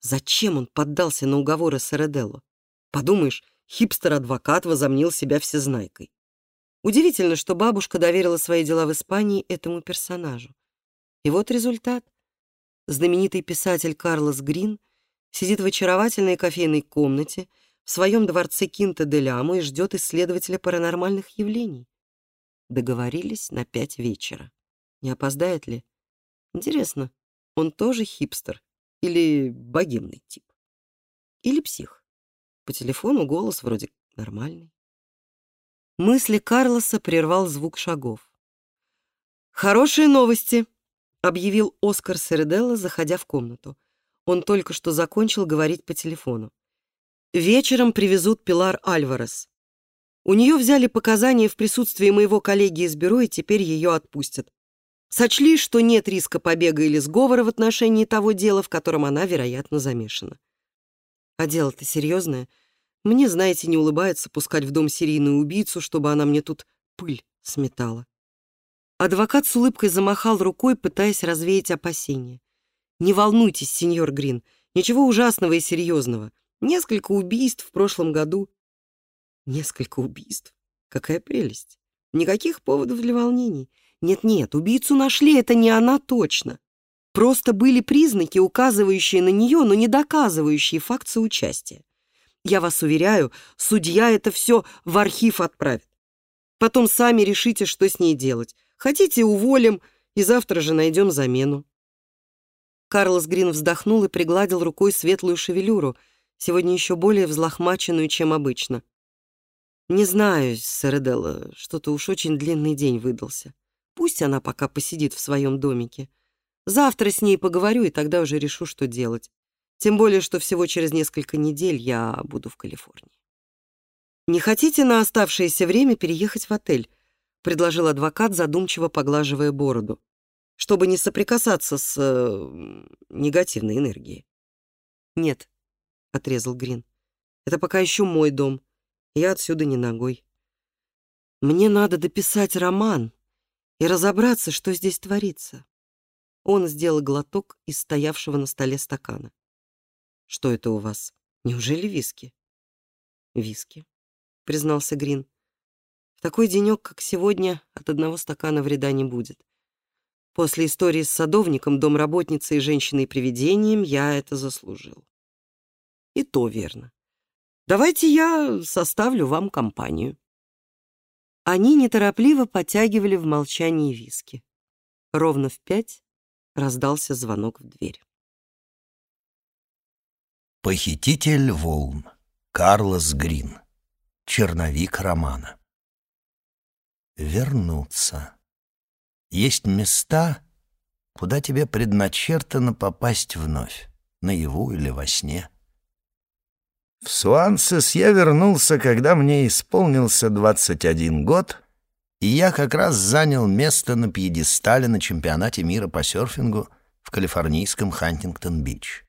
Speaker 1: Зачем он поддался на уговоры Сараделло? Подумаешь, хипстер-адвокат возомнил себя всезнайкой. Удивительно, что бабушка доверила свои дела в Испании этому персонажу. И вот результат. Знаменитый писатель Карлос Грин сидит в очаровательной кофейной комнате в своем дворце Кинта де Ляму и ждет исследователя паранормальных явлений. Договорились на пять вечера. Не опоздает ли? Интересно, он тоже хипстер или богемный тип? Или псих? По телефону голос вроде нормальный. Мысли Карлоса прервал звук шагов. «Хорошие новости!» — объявил Оскар Середелло, заходя в комнату. Он только что закончил говорить по телефону. «Вечером привезут Пилар Альварес. У нее взяли показания в присутствии моего коллеги из бюро, и теперь ее отпустят. Сочли, что нет риска побега или сговора в отношении того дела, в котором она, вероятно, замешана. А дело-то серьезное — мне, знаете, не улыбается пускать в дом серийную убийцу, чтобы она мне тут пыль сметала. Адвокат с улыбкой замахал рукой, пытаясь развеять опасения. «Не волнуйтесь, сеньор Грин, ничего ужасного и серьезного. Несколько убийств в прошлом году». «Несколько убийств? Какая прелесть! Никаких поводов для волнений. Нет-нет, убийцу нашли, это не она точно. Просто были признаки, указывающие на нее, но не доказывающие факт соучастия. Я вас уверяю, судья это все в архив отправит. Потом сами решите, что с ней делать. Хотите, уволим, и завтра же найдем замену». Карлос Грин вздохнул и пригладил рукой светлую шевелюру, сегодня еще более взлохмаченную, чем обычно. «Не знаю, Саределла, что-то уж очень длинный день выдался. Пусть она пока посидит в своем домике. Завтра с ней поговорю, и тогда уже решу, что делать. Тем более, что всего через несколько недель я буду в Калифорнии. «Не хотите на оставшееся время переехать в отель?» — предложил адвокат, задумчиво поглаживая бороду, чтобы не соприкасаться с э, негативной энергией. «Нет», — отрезал Грин, — «это пока еще мой дом. Я отсюда не ногой. Мне надо дописать роман и разобраться, что здесь творится». Он сделал глоток из стоявшего на столе стакана. Что это у вас? Неужели виски? Виски, признался Грин. В такой денек, как сегодня, от одного стакана вреда не будет. После истории с садовником, домработницей и женщиной-привидением я это заслужил. И то верно. Давайте я составлю вам компанию. Они неторопливо потягивали в молчании виски. Ровно в пять раздался звонок в дверь.
Speaker 3: Похититель волн. Карлос Грин. черновик романа. Вернуться. Есть места, куда тебе предначертано попасть вновь, наяву или во сне. В Суансес я вернулся, когда мне исполнился 21 год, и я как раз занял место на пьедестале на чемпионате мира по серфингу в калифорнийском Хантингтон-Бич.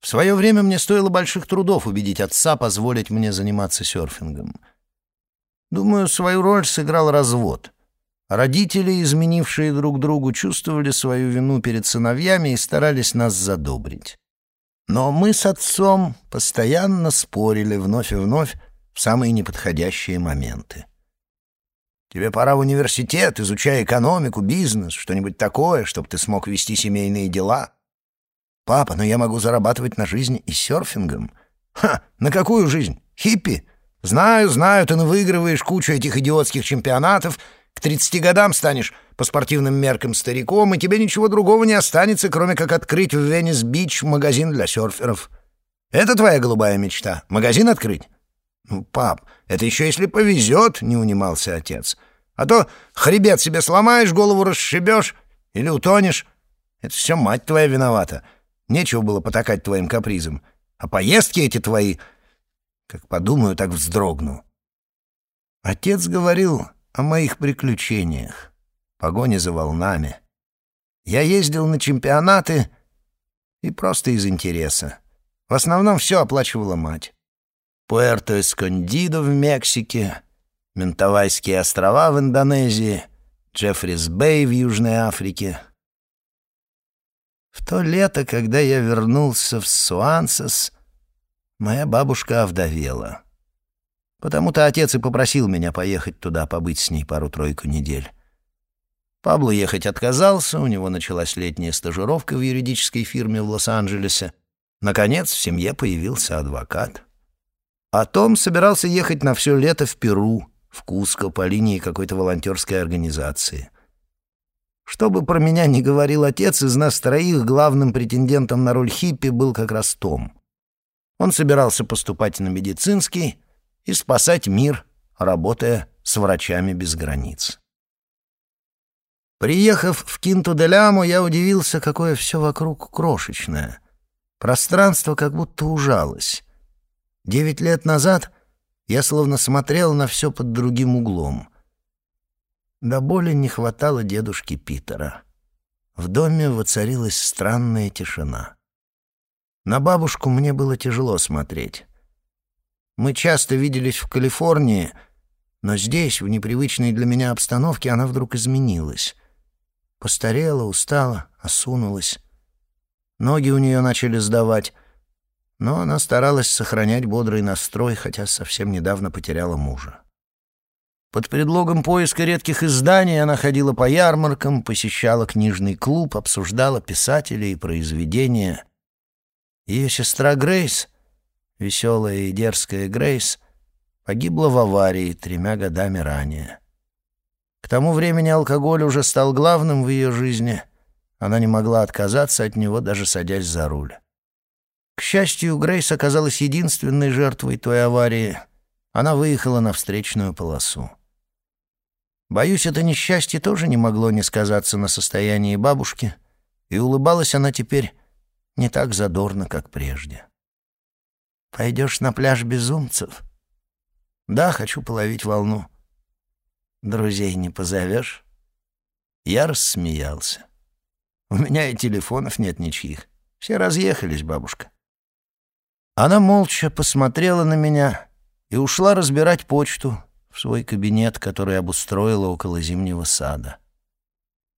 Speaker 3: В свое время мне стоило больших трудов убедить отца позволить мне заниматься серфингом. Думаю, свою роль сыграл развод. Родители, изменившие друг другу, чувствовали свою вину перед сыновьями и старались нас задобрить. Но мы с отцом постоянно спорили вновь и вновь в самые неподходящие моменты. Тебе пора в университет, изучай экономику, бизнес, что-нибудь такое, чтобы ты смог вести семейные дела. Папа, но я могу зарабатывать на жизнь и серфингом. Ха, на какую жизнь? Хиппи? Знаю, знаю, ты выигрываешь кучу этих идиотских чемпионатов, к 30 годам станешь по спортивным меркам стариком, и тебе ничего другого не останется, кроме как открыть в Венес-Бич магазин для серферов. Это твоя голубая мечта? Магазин открыть? Ну, пап, это еще если повезет, — не унимался отец. А то хребет себе сломаешь, голову расшибешь или утонешь. Это все мать твоя виновата. Нечего было потакать твоим капризам. А поездки эти твои... Как подумаю, так вздрогну. Отец говорил о моих приключениях, погоне за волнами. Я ездил на чемпионаты и просто из интереса. В основном все оплачивала мать. Пуэрто-Эскондидо в Мексике, Ментавайские острова в Индонезии, Джеффрис-Бэй в Южной Африке. В то лето, когда я вернулся в Суансес, моя бабушка овдовела. Потому-то отец и попросил меня поехать туда, побыть с ней пару-тройку недель. Пабло ехать отказался, у него началась летняя стажировка в юридической фирме в Лос-Анджелесе. Наконец, в семье появился адвокат. А Том собирался ехать на все лето в Перу, в Куско, по линии какой-то волонтерской организации. Что бы про меня ни говорил отец, из нас троих главным претендентом на роль хиппи был как раз Том. Он собирался поступать на медицинский и спасать мир, работая с врачами без границ. Приехав в Кинту-де-Лямо, я удивился, какое все вокруг крошечное. Пространство как будто ужалось. Девять лет назад я словно смотрел на все под другим углом. До боли не хватало дедушки Питера. В доме воцарилась странная тишина. На бабушку мне было тяжело смотреть. Мы часто виделись в Калифорнии, но здесь, в непривычной для меня обстановке, она вдруг изменилась. Постарела, устала, осунулась. Ноги у нее начали сдавать — но она старалась сохранять бодрый настрой, хотя совсем недавно потеряла мужа. Под предлогом поиска редких изданий она ходила по ярмаркам, посещала книжный клуб, обсуждала писателей и произведения. Ее сестра Грейс, веселая и дерзкая Грейс, погибла в аварии тремя годами ранее. К тому времени алкоголь уже стал главным в ее жизни. Она не могла отказаться от него, даже садясь за руль. К счастью, Грейс оказалась единственной жертвой той аварии. Она выехала на встречную полосу. Боюсь, это несчастье тоже не могло не сказаться на состоянии бабушки, и улыбалась она теперь не так задорно, как прежде. «Пойдешь на пляж безумцев?» «Да, хочу половить волну». «Друзей не позовешь?» Я рассмеялся. «У меня и телефонов нет ничьих. Все разъехались, бабушка». Она молча посмотрела на меня и ушла разбирать почту в свой кабинет, который обустроила около зимнего сада.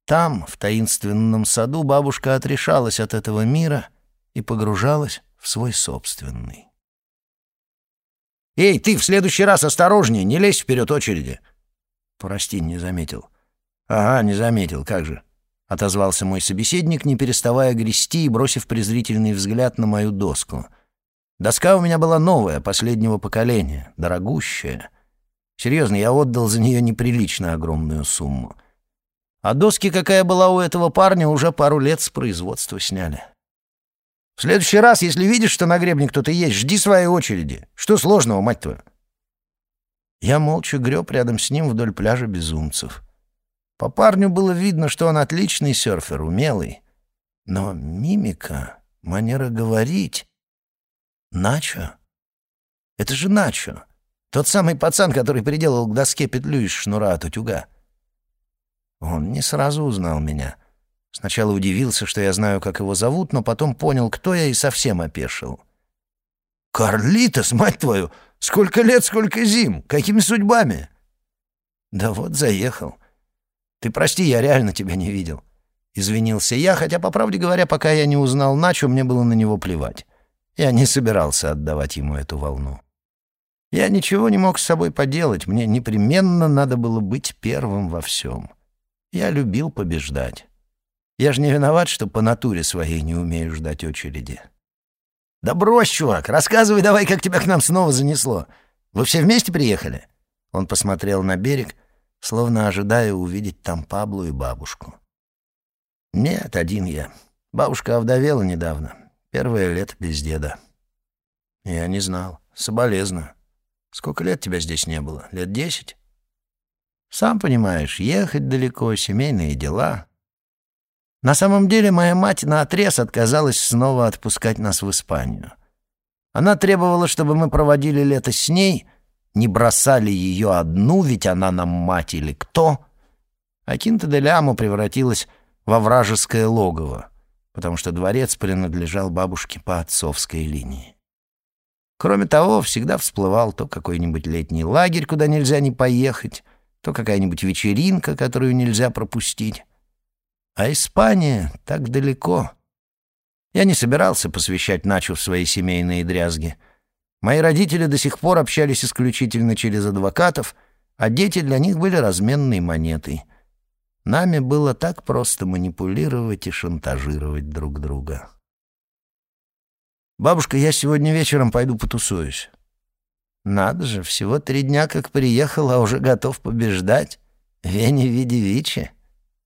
Speaker 3: Там, в таинственном саду, бабушка отрешалась от этого мира и погружалась в свой собственный. «Эй, ты в следующий раз осторожнее, не лезь вперед очереди!» «Прости, не заметил». «Ага, не заметил, как же!» — отозвался мой собеседник, не переставая грести и бросив презрительный взгляд на мою доску — Доска у меня была новая, последнего поколения, дорогущая. Серьезно, я отдал за нее неприлично огромную сумму. А доски, какая была у этого парня, уже пару лет с производства сняли. В следующий раз, если видишь, что на гребне кто-то есть, жди своей очереди. Что сложного, мать твою? Я молча греб рядом с ним вдоль пляжа безумцев. По парню было видно, что он отличный серфер, умелый. Но мимика, манера говорить... Начо? Это же Начо. Тот самый пацан, который приделал к доске петлю из шнура от утюга. Он не сразу узнал меня. Сначала удивился, что я знаю, как его зовут, но потом понял, кто я, и совсем опешил. «Карлитос, мать твою! Сколько лет, сколько зим! Какими судьбами?» «Да вот, заехал. Ты прости, я реально тебя не видел». Извинился я, хотя, по правде говоря, пока я не узнал Начо, мне было на него плевать. Я не собирался отдавать ему эту волну. Я ничего не мог с собой поделать, мне непременно надо было быть первым во всем. Я любил побеждать. Я же не виноват, что по натуре своей не умею ждать очереди. «Да брось, чувак, рассказывай давай, как тебя к нам снова занесло. Вы все вместе приехали?» Он посмотрел на берег, словно ожидая увидеть там Паблу и бабушку. «Нет, один я. Бабушка овдовела недавно. Первое лето без деда». «Я не знал. Соболезную. Сколько лет тебя здесь не было? Лет десять?» «Сам понимаешь, ехать далеко, семейные дела. На самом деле моя мать наотрез отказалась снова отпускать нас в Испанию. Она требовала, чтобы мы проводили лето с ней, не бросали ее одну, ведь она нам мать или кто. А Кинта-де-Ляму превратилась во вражеское логово, потому что дворец принадлежал бабушке по отцовской линии. Кроме того, всегда всплывал то какой-нибудь летний лагерь, куда нельзя не поехать, то какая-нибудь вечеринка, которую нельзя пропустить. А Испания так далеко. Я не собирался посвящать Начу в свои семейные дрязги. Мои родители до сих пор общались исключительно через адвокатов, а дети для них были разменной монетой. Нами было так просто манипулировать и шантажировать друг друга. «Бабушка, я сегодня вечером пойду потусуюсь». «Надо же, всего три дня как приехал, а уже готов побеждать. Вене види Вичи».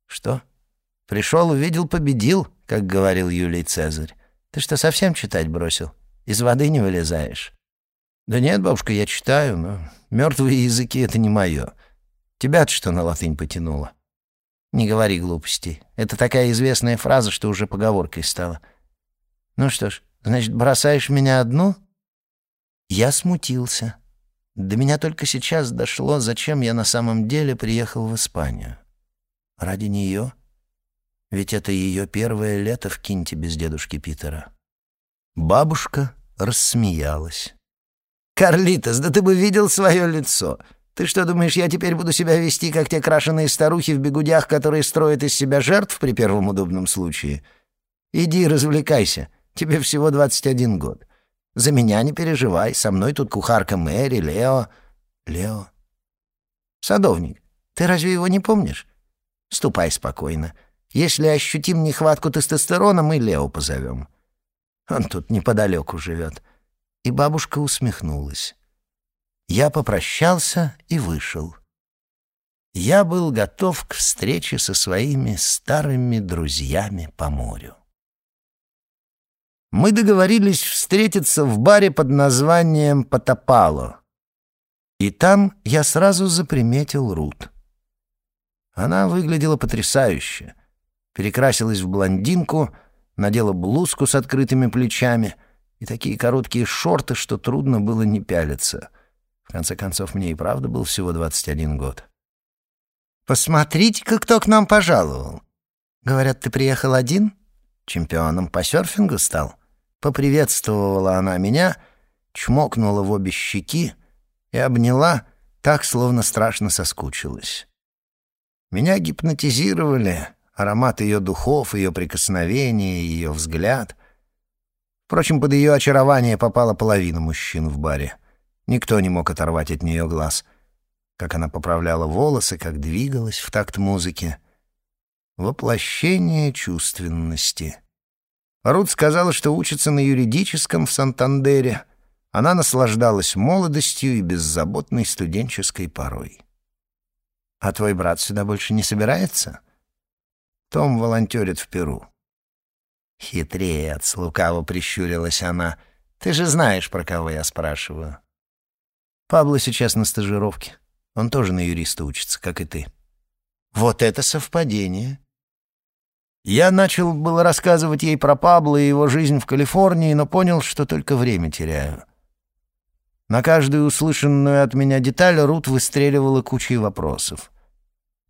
Speaker 3: «Что?» Пришел, увидел, победил, как говорил Юлий Цезарь. Ты что, совсем читать бросил? Из воды не вылезаешь? Да нет, бабушка, я читаю, но мертвые языки — это не мое. Тебя-то что на латынь потянуло? Не говори глупостей. Это такая известная фраза, что уже поговоркой стала. Ну что ж, значит, бросаешь меня одну? Я смутился. До меня только сейчас дошло, зачем я на самом деле приехал в Испанию. Ради нее? Ведь это ее первое лето в Кинте без дедушки Питера. Бабушка рассмеялась. «Карлитос, да ты бы видел свое лицо! Ты что, думаешь, я теперь буду себя вести, как те крашеные старухи в бегудях, которые строят из себя жертв при первом удобном случае? Иди развлекайся, тебе всего 21 год. За меня не переживай, со мной тут кухарка Мэри, Лео... Лео? Садовник, ты разве его не помнишь? Ступай спокойно. Если ощутим нехватку тестостерона, мы Лео позовем. Он тут неподалеку живет». И бабушка усмехнулась. Я попрощался и вышел. Я был готов к встрече со своими старыми друзьями по морю. Мы договорились встретиться в баре под названием «Потопало». И там я сразу заприметил Рут. Она выглядела потрясающе — перекрасилась в блондинку, надела блузку с открытыми плечами и такие короткие шорты, что трудно было не пялиться. В конце концов, мне и правда был всего 21 год. «Посмотрите-ка, кто к нам пожаловал. Говорят, ты приехал один? Чемпионом по серфингу стал?» Поприветствовала она меня, чмокнула в обе щеки и обняла, так, словно страшно соскучилась. Меня гипнотизировали, аромат ее духов, ее прикосновения, ее взгляд. Впрочем, под ее очарование попала половина мужчин в баре. Никто не мог оторвать от нее глаз. Как она поправляла волосы, как двигалась в такт музыки. Воплощение чувственности. Рут сказала, что учится на юридическом в Сантандере. Она наслаждалась молодостью и беззаботной студенческой порой. «А твой брат сюда больше не собирается?» Том волонтерит в Перу. Хитрец, лукаво прищурилась она. Ты же знаешь, про кого я спрашиваю. Пабло сейчас на стажировке. Он тоже на юриста учится, как и ты. Вот это совпадение. Я начал было рассказывать ей про Пабло и его жизнь в Калифорнии, но понял, что только время теряю. На каждую услышанную от меня деталь Рут выстреливала кучей вопросов.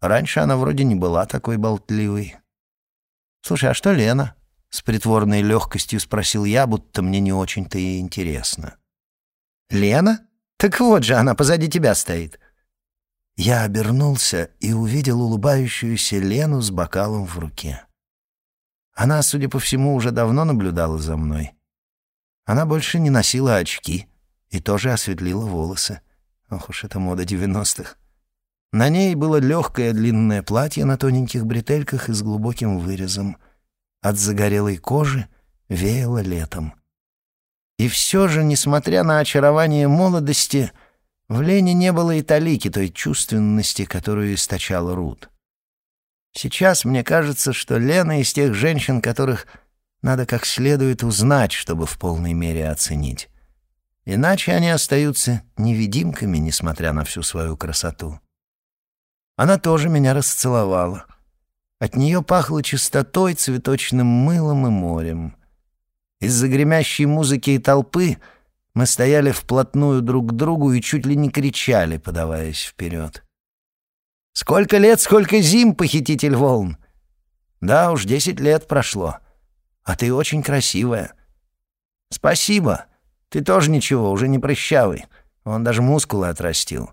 Speaker 3: Раньше она вроде не была такой болтливой. «Слушай, а что Лена?» — с притворной легкостью спросил я, будто мне не очень-то и интересно. «Лена? Так вот же она позади тебя стоит». Я обернулся и увидел улыбающуюся Лену с бокалом в руке. Она, судя по всему, уже давно наблюдала за мной. Она больше не носила очки и тоже осветлила волосы. Ох уж эта мода девяностых. На ней было легкое длинное платье на тоненьких бретельках и с глубоким вырезом. От загорелой кожи веяло летом. И все же, несмотря на очарование молодости, в Лене не было и талики той чувственности, которую источала Рут. Сейчас мне кажется, что Лена из тех женщин, которых надо как следует узнать, чтобы в полной мере оценить. Иначе они остаются невидимками, несмотря на всю свою красоту. Она тоже меня расцеловала. От нее пахло чистотой, цветочным мылом и морем. Из-за гремящей музыки и толпы мы стояли вплотную друг к другу и чуть ли не кричали, подаваясь вперед. «Сколько лет, сколько зим, похититель волн!» «Да уж, десять лет прошло. А ты очень красивая». «Спасибо. Ты тоже ничего, уже не прыщавый. Он даже мускулы отрастил».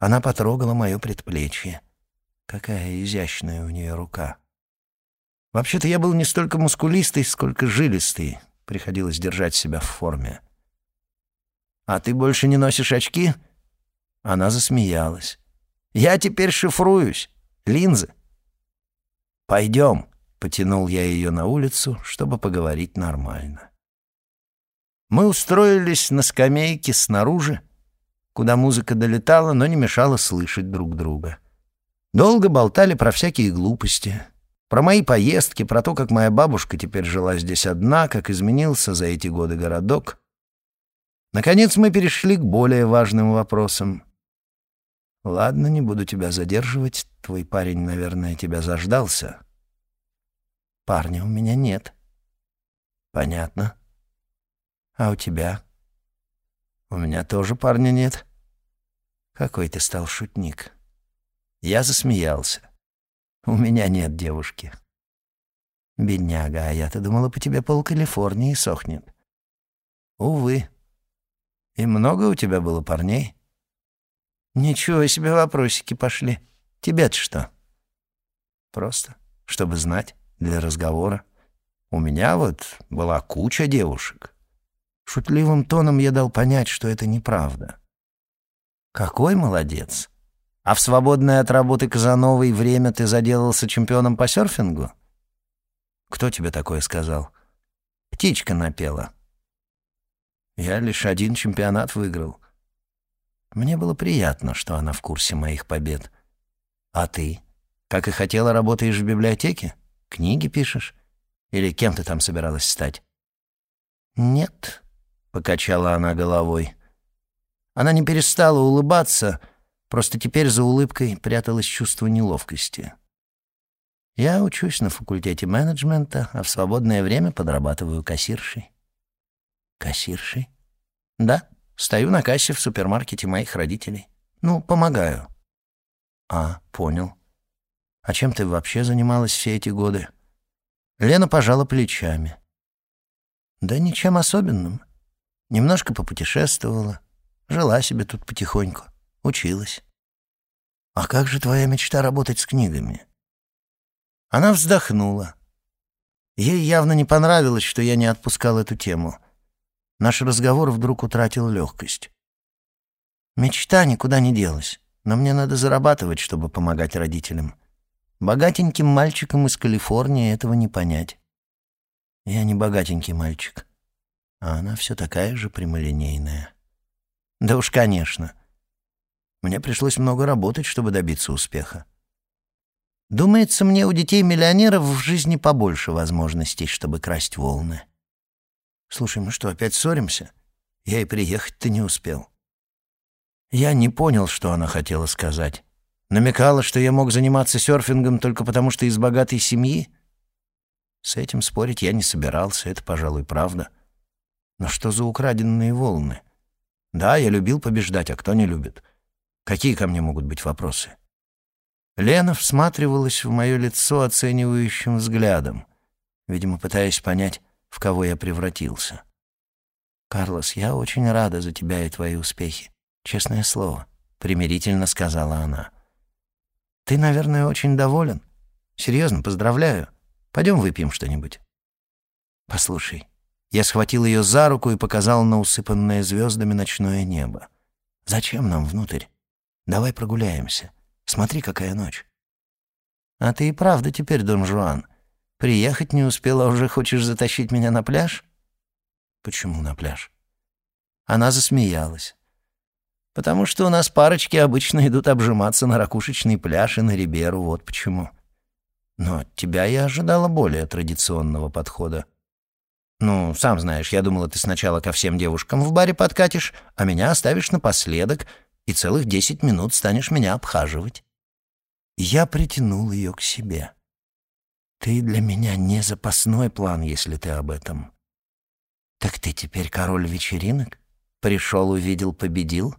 Speaker 3: Она потрогала мое предплечье. Какая изящная у нее рука. Вообще-то я был не столько мускулистый, сколько жилистый. Приходилось держать себя в форме. «А ты больше не носишь очки?» Она засмеялась. «Я теперь шифруюсь. Линзы». «Пойдем», — потянул я ее на улицу, чтобы поговорить нормально. Мы устроились на скамейке снаружи, куда музыка долетала, но не мешала слышать друг друга. Долго болтали про всякие глупости. Про мои поездки, про то, как моя бабушка теперь жила здесь одна, как изменился за эти годы городок. Наконец мы перешли к более важным вопросам. «Ладно, не буду тебя задерживать. Твой парень, наверное, тебя заждался». «Парня у меня нет». «Понятно. А у тебя?» «У меня тоже парня нет». «Какой ты стал шутник». Я засмеялся. «У меня нет девушки». «Бедняга, а я-то думала, по тебе пол Калифорнии сохнет». «Увы. И много у тебя было парней?» «Ничего себе вопросики пошли. Тебе-то что?» «Просто, чтобы знать, для разговора. У меня вот была куча девушек». Шутливым тоном я дал понять, что это неправда. «Какой молодец! А в свободное от работы Казановой время ты заделался чемпионом по серфингу?» «Кто тебе такое сказал?» «Птичка напела». «Я лишь один чемпионат выиграл». Мне было приятно, что она в курсе моих побед. «А ты? Как и хотела, работаешь в библиотеке? Книги пишешь? Или кем ты там собиралась стать?» «Нет», — покачала она головой. Она не перестала улыбаться, просто теперь за улыбкой пряталось чувство неловкости. Я учусь на факультете менеджмента, а в свободное время подрабатываю кассиршей. Кассиршей? Да, стою на кассе в супермаркете моих родителей. Ну, помогаю. А, понял. А чем ты вообще занималась все эти годы? Лена пожала плечами. Да ничем особенным. Немножко попутешествовала, жила себе тут потихоньку, училась. А как же твоя мечта работать с книгами? Она вздохнула. Ей явно не понравилось, что я не отпускал эту тему. Наш разговор вдруг утратил легкость. Мечта никуда не делась, но мне надо зарабатывать, чтобы помогать родителям. Богатеньким мальчикам из Калифорнии этого не понять. Я не богатенький мальчик а она все такая же прямолинейная. Да уж, конечно. Мне пришлось много работать, чтобы добиться успеха. Думается, мне у детей-миллионеров в жизни побольше возможностей, чтобы красть волны. Слушай, мы что, опять ссоримся? Я и приехать-то не успел. Я не понял, что она хотела сказать. Намекала, что я мог заниматься серфингом только потому, что из богатой семьи? С этим спорить я не собирался, это, пожалуй, правда. Но что за украденные волны? Да, я любил побеждать, а кто не любит? Какие ко мне могут быть вопросы? Лена всматривалась в мое лицо оценивающим взглядом, видимо, пытаясь понять, в кого я превратился. «Карлос, я очень рада за тебя и твои успехи. Честное слово», — примирительно сказала она. «Ты, наверное, очень доволен. Серьезно, поздравляю. Пойдем выпьем что-нибудь». «Послушай». Я схватил ее за руку и показал на усыпанное звездами ночное небо. «Зачем нам внутрь? Давай прогуляемся. Смотри, какая ночь». «А ты и правда теперь, Дон Жуан. Приехать не успела, уже хочешь затащить меня на пляж?» «Почему на пляж?» Она засмеялась. «Потому что у нас парочки обычно идут обжиматься на ракушечный пляж и на Риберу, вот почему». «Но от тебя я ожидала более традиционного подхода». «Ну, сам знаешь, я думала, ты сначала ко всем девушкам в баре подкатишь, а меня оставишь напоследок, и целых десять минут станешь меня обхаживать». Я притянул ее к себе. «Ты для меня не запасной план, если ты об этом». «Так ты теперь король вечеринок? Пришел, увидел, победил?»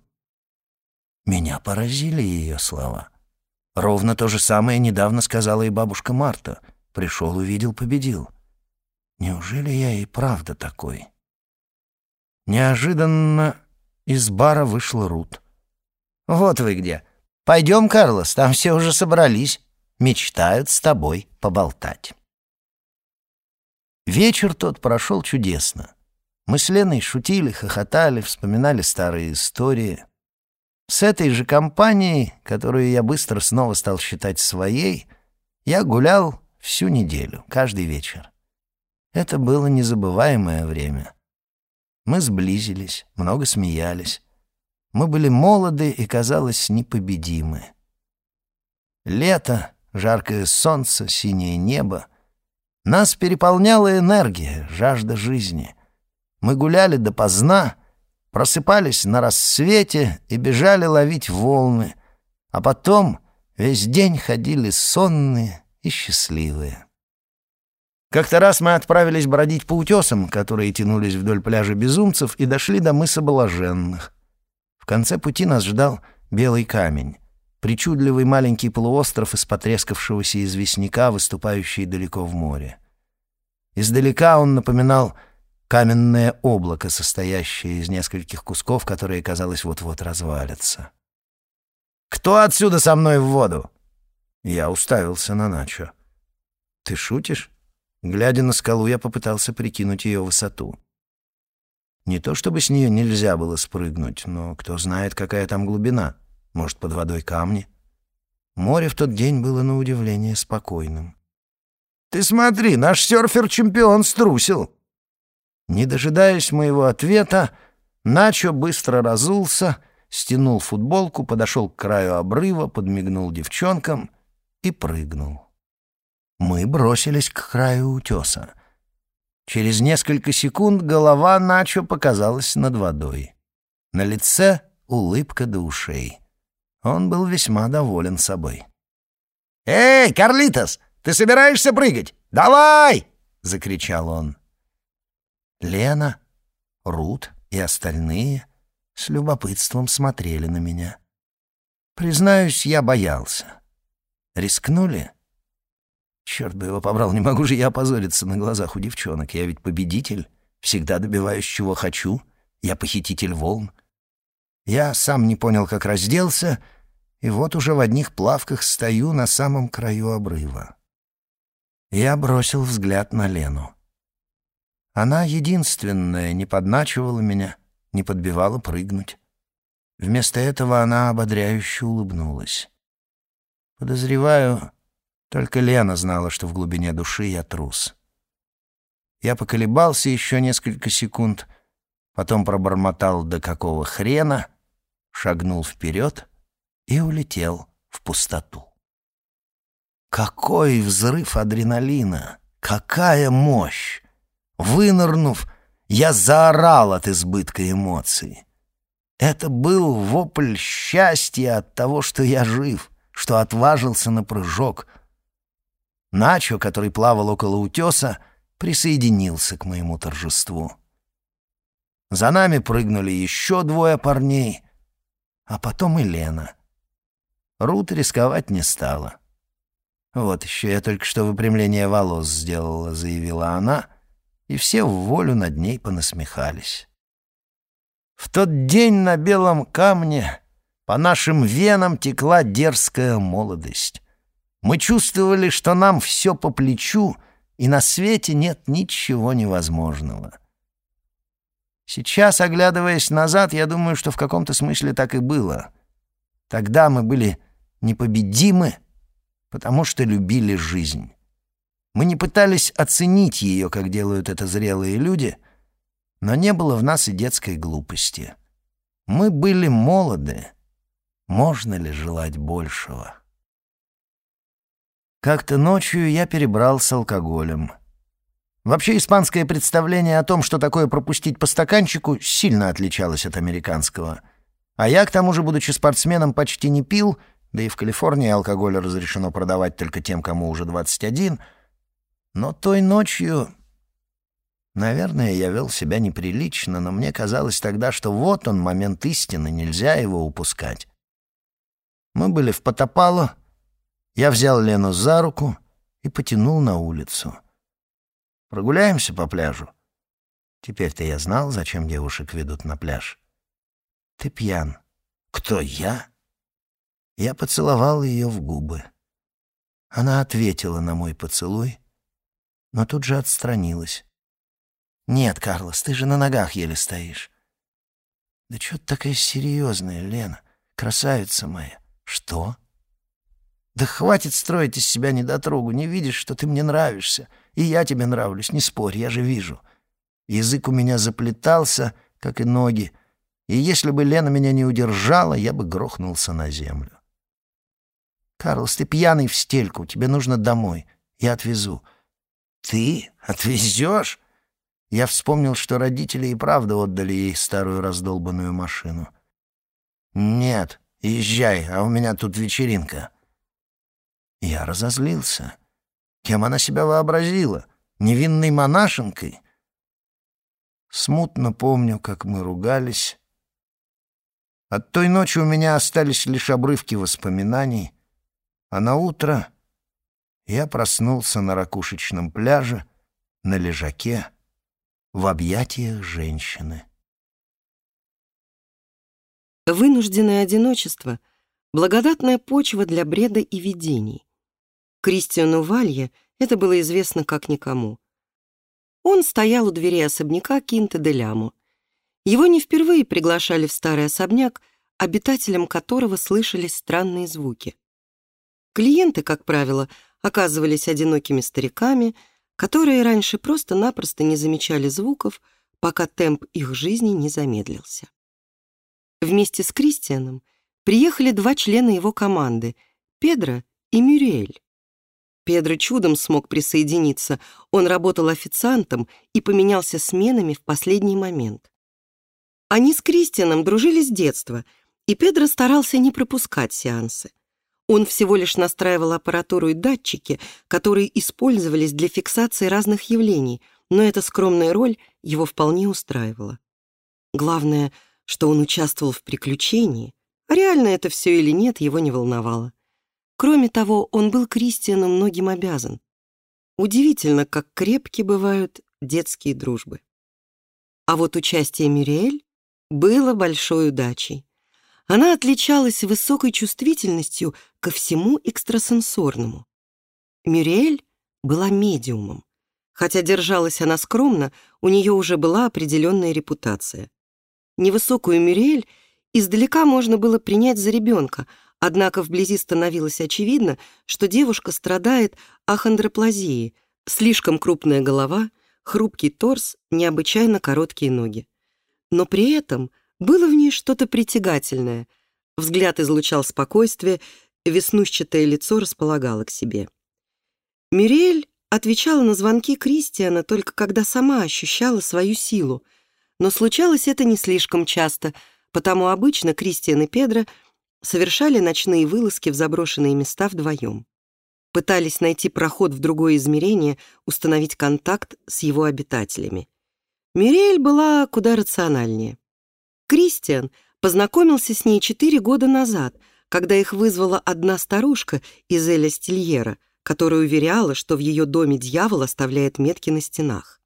Speaker 3: Меня поразили ее слова. Ровно то же самое недавно сказала и бабушка Марта. Пришел, увидел, победил. Неужели я и правда такой? Неожиданно из бара вышла Рут. «Вот вы где. Пойдем, Карлос, там все уже собрались. Мечтают с тобой поболтать». Вечер тот прошел чудесно. Мы с Леной шутили, хохотали, вспоминали старые истории. С этой же компанией, которую я быстро снова стал считать своей, я гулял всю неделю, каждый вечер. Это было незабываемое время. Мы сблизились, много смеялись. Мы были молоды и, казалось, непобедимы. Лето, жаркое солнце, синее небо. Нас переполняла энергия, жажда жизни. Мы гуляли допоздна, просыпались на рассвете и бежали ловить волны, а потом весь день ходили сонные и счастливые. Как-то раз мы отправились бродить по утесам, которые тянулись вдоль пляжа безумцев, и дошли до мыса Блаженных. В конце пути нас ждал белый камень, причудливый маленький полуостров из потрескавшегося известняка, выступающий далеко в море. Издалека он напоминал каменное облако, состоящее из нескольких кусков, которые, казалось, вот-вот развалятся. «Кто отсюда со мной в воду?» Я уставился на Начо. «Ты шутишь?» Глядя на скалу, я попытался прикинуть ее высоту. Не то чтобы с нее нельзя было спрыгнуть, но кто знает, какая там глубина. Может, под водой камни? Море в тот день было на удивление спокойным. «Ты смотри, наш серфер-чемпион струсил!» Не дожидаясь моего ответа, Начо быстро разулся, стянул футболку, подошел к краю обрыва, подмигнул девчонкам и прыгнул. Мы бросились к краю утеса. Через несколько секунд голова Начо показалась над водой. На лице улыбка до ушей. Он был весьма доволен собой. «Эй, Карлитос, ты собираешься прыгать? Давай!» — закричал он. Лена, Рут и остальные с любопытством смотрели на меня. Признаюсь, я боялся. Рискнули? Черт бы его побрал, не могу же я опозориться на глазах у девчонок. Я ведь победитель, всегда добиваюсь, чего хочу. Я похититель волн. Я сам не понял, как разделся, и вот уже в одних плавках стою на самом краю обрыва. Я бросил взгляд на Лену. Она единственная не подначивала меня, не подбивала прыгнуть. Вместо этого она ободряюще улыбнулась. Подозреваю, только Лена знала, что в глубине души я трус. Я поколебался еще несколько секунд, потом пробормотал «до какого хрена», шагнул вперед и улетел в пустоту. Какой взрыв адреналина! Какая мощь! Вынырнув, я заорал от избытка эмоций. Это был вопль счастья от того, что я жив, что отважился на прыжок. Начо, который плавал около утеса, присоединился к моему торжеству. За нами прыгнули еще двое парней, а потом и Лена. Рут рисковать не стала. «Вот еще я только что выпрямление волос сделала», — заявила она, и все в волю над ней понасмехались. В тот день на белом камне по нашим венам текла дерзкая молодость. Мы чувствовали, что нам все по плечу, и на свете нет ничего невозможного. Сейчас, оглядываясь назад, я думаю, что в каком-то смысле так и было. Тогда мы были непобедимы, потому что любили жизнь. Мы не пытались оценить ее, как делают это зрелые люди — но не было в нас и детской глупости. Мы были молоды. Можно ли желать большего? Как-то ночью я перебрал с алкоголем. Вообще, испанское представление о том, что такое пропустить по стаканчику, сильно отличалось от американского. А я, к тому же, будучи спортсменом, почти не пил, да и в Калифорнии алкоголь разрешено продавать только тем, кому уже 21. Но той ночью Наверное, я вел себя неприлично, но мне казалось тогда, что вот он, момент истины, нельзя его упускать. Мы были в Потопало, я взял Лену за руку и потянул на улицу. «Прогуляемся по пляжу?» Теперь-то я знал, зачем девушек ведут на пляж. «Ты пьян». «Кто, я?» Я поцеловал ее в губы. Она ответила на мой поцелуй, но тут же отстранилась. «Нет, Карлос, ты же на ногах еле стоишь». «Да чё ты такая серьезная, Лена? Красавица моя». «Что?» «Да хватит строить из себя недотрогу. Не видишь, что ты мне нравишься. И я тебе нравлюсь, не спорь, я же вижу». Язык у меня заплетался, как и ноги. И если бы Лена меня не удержала, я бы грохнулся на землю. «Карлос, ты пьяный в стельку, тебе нужно домой. Я отвезу». «Ты отвезешь?» Я вспомнил, что родители и правда отдали ей старую раздолбанную машину. «Нет, езжай, а у меня тут вечеринка». Я разозлился. Кем она себя вообразила? Невинной монашенкой? Смутно помню, как мы ругались. От той ночи у меня остались лишь обрывки воспоминаний, а на утро я проснулся на ракушечном пляже, на лежаке, в объятиях женщины.
Speaker 1: Вынужденное одиночество — благодатная почва для бреда и видений. Кристиану Валье это было известно как никому. Он стоял у двери особняка Кинта де Лямо. Его не впервые приглашали в старый особняк, обитателям которого слышались странные звуки. Клиенты, как правило, оказывались одинокими стариками — которые раньше просто-напросто не замечали звуков, пока темп их жизни не замедлился. Вместе с Кристианом приехали два члена его команды — Педро и Мюриэль. Педро чудом смог присоединиться, он работал официантом и поменялся сменами в последний момент. Они с Кристианом дружили с детства, и Педро старался не пропускать сеансы. Он всего лишь настраивал аппаратуру и датчики, которые использовались для фиксации разных явлений, но эта скромная роль его вполне устраивала. Главное, что он участвовал в приключении, а реально это все или нет, его не волновало. Кроме того, он был Кристиану многим обязан. Удивительно, как крепки бывают детские дружбы. А вот участие Мюриэль было большой удачей. Она отличалась высокой чувствительностью ко всему экстрасенсорному. Мюриэль была медиумом. Хотя держалась она скромно, у нее уже была определенная репутация. Невысокую Мюриэль издалека можно было принять за ребенка, однако вблизи становилось очевидно, что девушка страдает ахондроплазией, слишком крупная голова, хрупкий торс, необычайно короткие ноги. Но при этом было в ней что-то притягательное. Взгляд излучал спокойствие, веснущатое лицо располагало к себе. Мюриэль отвечала на звонки Кристиана только когда сама ощущала свою силу, но случалось это не слишком часто, Потому обычно Кристиан и Педро совершали ночные вылазки в заброшенные места вдвоем. Пытались найти проход в другое измерение, установить контакт с его обитателями. Мюриэль была куда рациональнее. Кристиан познакомился с ней четыре года назад, когда их вызвала одна старушка из Эля Стильера, которая уверяла, что в ее доме дьявол оставляет метки на стенах.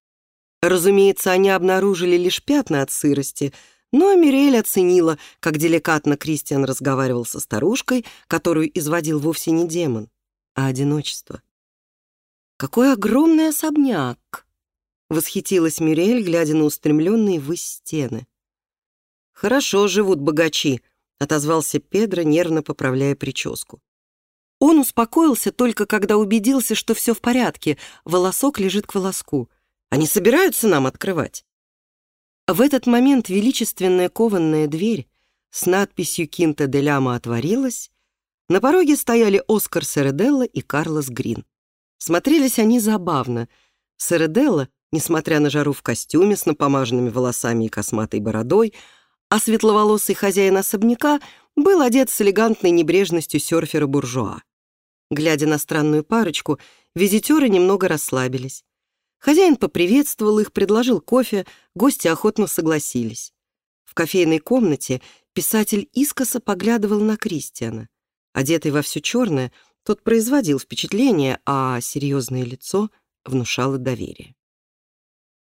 Speaker 1: Разумеется, они обнаружили лишь пятна от сырости, но Мюриэль оценила, как деликатно Кристиан разговаривал со старушкой, которую изводил вовсе не демон, а одиночество. «Какой огромный особняк!» — восхитилась Мюриэль, глядя на устремленные ввысь стены. «Хорошо живут богачи», — отозвался Педро, нервно поправляя прическу. Он успокоился только когда убедился, что все в порядке, волосок лежит к волоску. Они собираются нам открывать. В этот момент величественная кованная дверь с надписью «Кинта де Ляма» отворилась. На пороге стояли Оскар Середелла и Карлос Грин. Смотрелись они забавно. Середелла несмотря на жару в костюме с напомаженными волосами и косматой бородой, а светловолосый хозяин особняка был одет с элегантной небрежностью серфера-буржуа. Глядя на странную парочку, визитеры немного расслабились. Хозяин поприветствовал их, предложил кофе, гости охотно согласились. В кофейной комнате писатель искоса поглядывал на Кристиана. Одетый во все черное, тот производил впечатление, а серьезное лицо внушало доверие.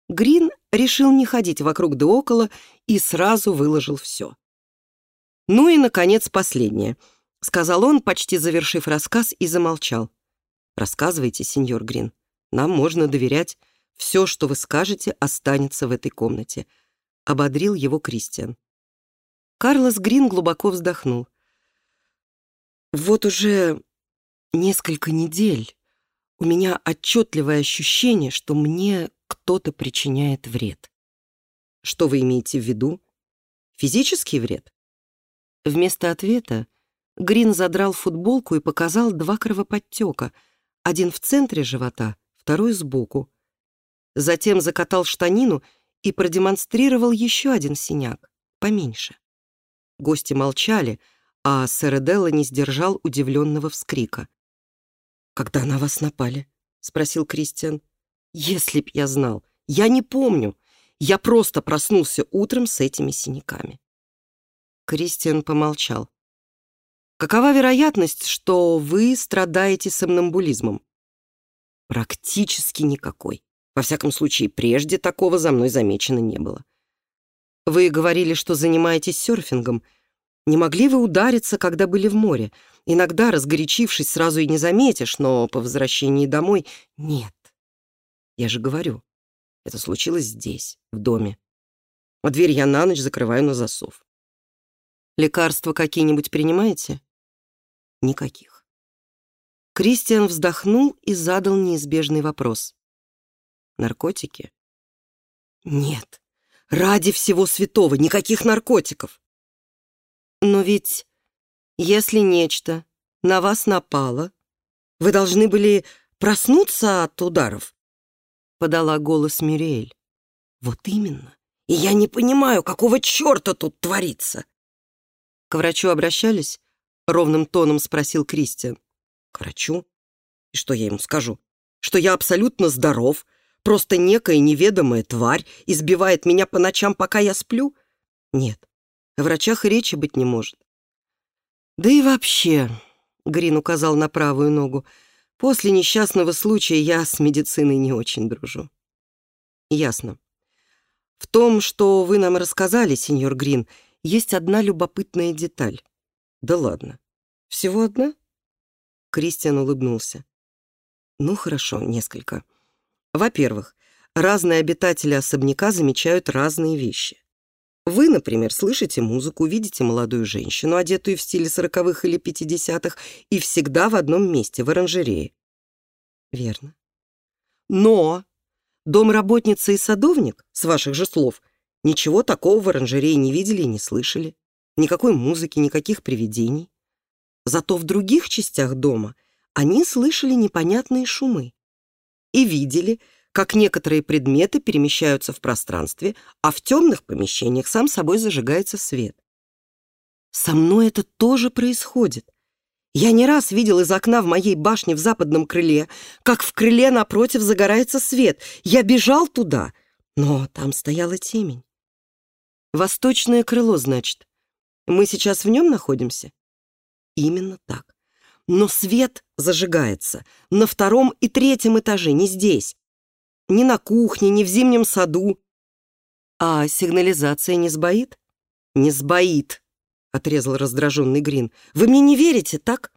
Speaker 1: Грин решил не ходить вокруг да около и сразу выложил все. «Ну и, наконец, последнее», — сказал он, почти завершив рассказ, и замолчал. «Рассказывайте, сеньор Грин. Нам можно доверять. Все, что вы скажете, останется в этой комнате», — ободрил его Кристиан. Карлос Грин глубоко вздохнул. «Вот уже несколько недель у меня отчетливое ощущение, что мне кто-то причиняет вред. Что вы имеете в виду? Физический вред? Вместо ответа Грин задрал футболку и показал два кровоподтека, один в центре живота, второй сбоку. Затем закатал штанину и продемонстрировал еще один синяк, поменьше. Гости молчали, а Середелла не сдержал удивленного вскрика. «Когда на вас напали?» — спросил Кристиан. Если б я знал. Я не помню. Я просто проснулся утром с этими синяками. Кристиан помолчал. Какова вероятность, что вы страдаете сомнамбулизмом? Практически никакой. Во всяком случае, прежде такого за мной замечено не было. Вы говорили, что занимаетесь серфингом. Не могли вы удариться, когда были в море? Иногда, разгорячившись, сразу и не заметишь, но по возвращении домой — нет. Я же говорю, это случилось здесь, в доме. А дверь я на ночь закрываю на засов. Лекарства какие-нибудь принимаете? Никаких. Кристиан вздохнул и задал неизбежный вопрос. Наркотики? Нет. Ради всего святого, никаких наркотиков. Но ведь, если нечто на вас напало, вы должны были проснуться от ударов. — подала голос Мюриэль. «Вот именно. И я не понимаю, какого черта тут творится?» «К врачу обращались?» — ровным тоном спросил Кристиан. «К врачу? И что я ему скажу? Что я абсолютно здоров, просто некая неведомая тварь избивает меня по ночам, пока я сплю? Нет, о врачах и речи быть не может». «Да и вообще», — Грин указал на правую ногу, — После несчастного случая я с медициной не очень дружу. Ясно. В том, что вы нам рассказали, сеньор Грин, есть одна любопытная деталь. Да ладно. Всего одна? Кристиан улыбнулся. Ну, хорошо, несколько. Во-первых, разные обитатели особняка замечают разные вещи. Вы, например, слышите музыку, видите молодую женщину, одетую в стиле сороковых или пятидесятых, и всегда в одном месте, в оранжерее. Верно. Но домработница и садовник, с ваших же слов, ничего такого в оранжерее не видели и не слышали. Никакой музыки, никаких привидений. Зато в других частях дома они слышали непонятные шумы и видели, как некоторые предметы перемещаются в пространстве, а в темных помещениях сам собой зажигается свет. Со мной это тоже происходит. Я не раз видел из окна в моей башне в западном крыле, как в крыле напротив загорается свет. Я бежал туда, но там стояла темень. Восточное крыло, значит. Мы сейчас в нем находимся? Именно так. Но свет зажигается на втором и третьем этаже, не здесь. Ни на кухне, ни в зимнем саду. А сигнализация не сбоит? Не сбоит, отрезал раздраженный Грин. «Вы мне не верите, так?»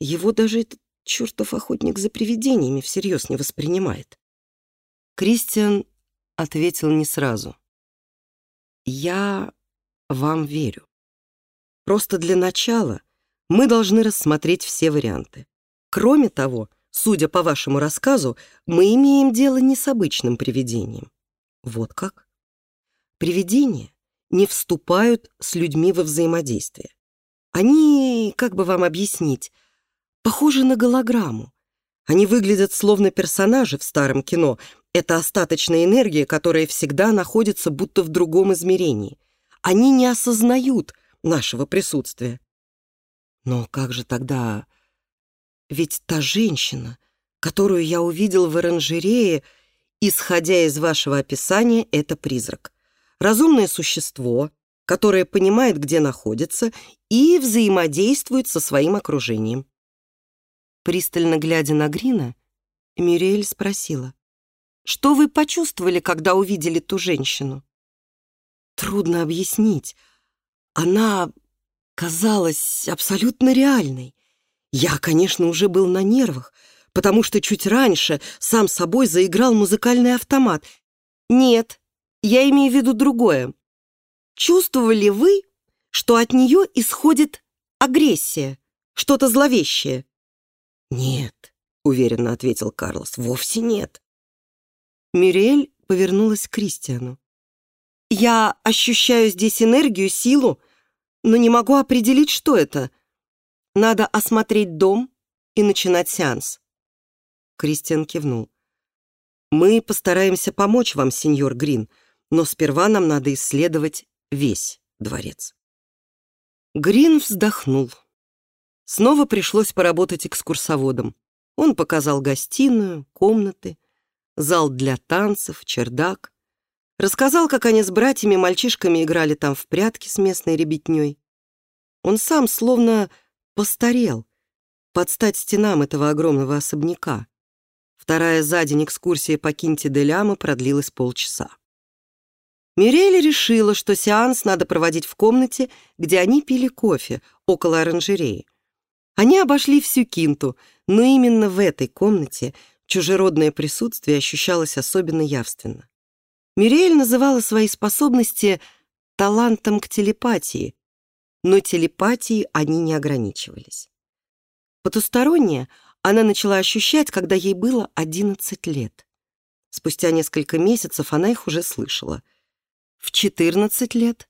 Speaker 1: Его даже этот чертов охотник за привидениями всерьез не воспринимает. Кристиан ответил не сразу. «Я вам верю. Просто для начала мы должны рассмотреть все варианты. Кроме того, судя по вашему рассказу, мы имеем дело не с обычным привидением. Вот как? Привидения не вступают с людьми во взаимодействие. Они, как бы вам объяснить, похожи на голограмму. Они выглядят словно персонажи в старом кино. Это остаточная энергия, которая всегда находится будто в другом измерении. Они не осознают нашего присутствия. Но как же тогда... Ведь та женщина, которую я увидел в оранжерее, исходя из вашего описания, это призрак разумное существо, которое понимает, где находится, и взаимодействует со своим окружением. Пристально глядя на Грина, Мюриэль спросила, «Что вы почувствовали, когда увидели ту женщину?» Трудно объяснить. Она казалась абсолютно реальной. Я, конечно, уже был на нервах, потому что чуть раньше сам собой заиграл музыкальный автомат. Нет, я имею в виду другое. Чувствовали вы, что от нее исходит агрессия, что-то зловещее? Нет, уверенно ответил Карлос, вовсе нет. Мюриэль повернулась к Кристиану. Я ощущаю здесь энергию, силу, но не могу определить, что это. Надо осмотреть дом и начинать сеанс. Кристиан кивнул. «Мы постараемся помочь вам, сеньор Грин но сперва нам надо исследовать весь дворец. Грин вздохнул. Снова пришлось поработать экскурсоводом. Он показал гостиную, комнаты, зал для танцев, чердак. Рассказал, как они с братьями-мальчишками играли там в прятки с местной ребятней. Он сам словно постарел под стать стенам этого огромного особняка. Вторая за день экскурсия по Кинте-де-Ляма продлилась полчаса. Мирелли решила, что сеанс надо проводить в комнате, где они пили кофе, около оранжереи. Они обошли всю кинту, но именно в этой комнате чужеродное присутствие ощущалось особенно явственно. Мириэль называла свои способности талантом к телепатии, но телепатии они не ограничивались. Потустороннее она начала ощущать, когда ей было 11 лет. Спустя несколько месяцев она их уже слышала — в 14 лет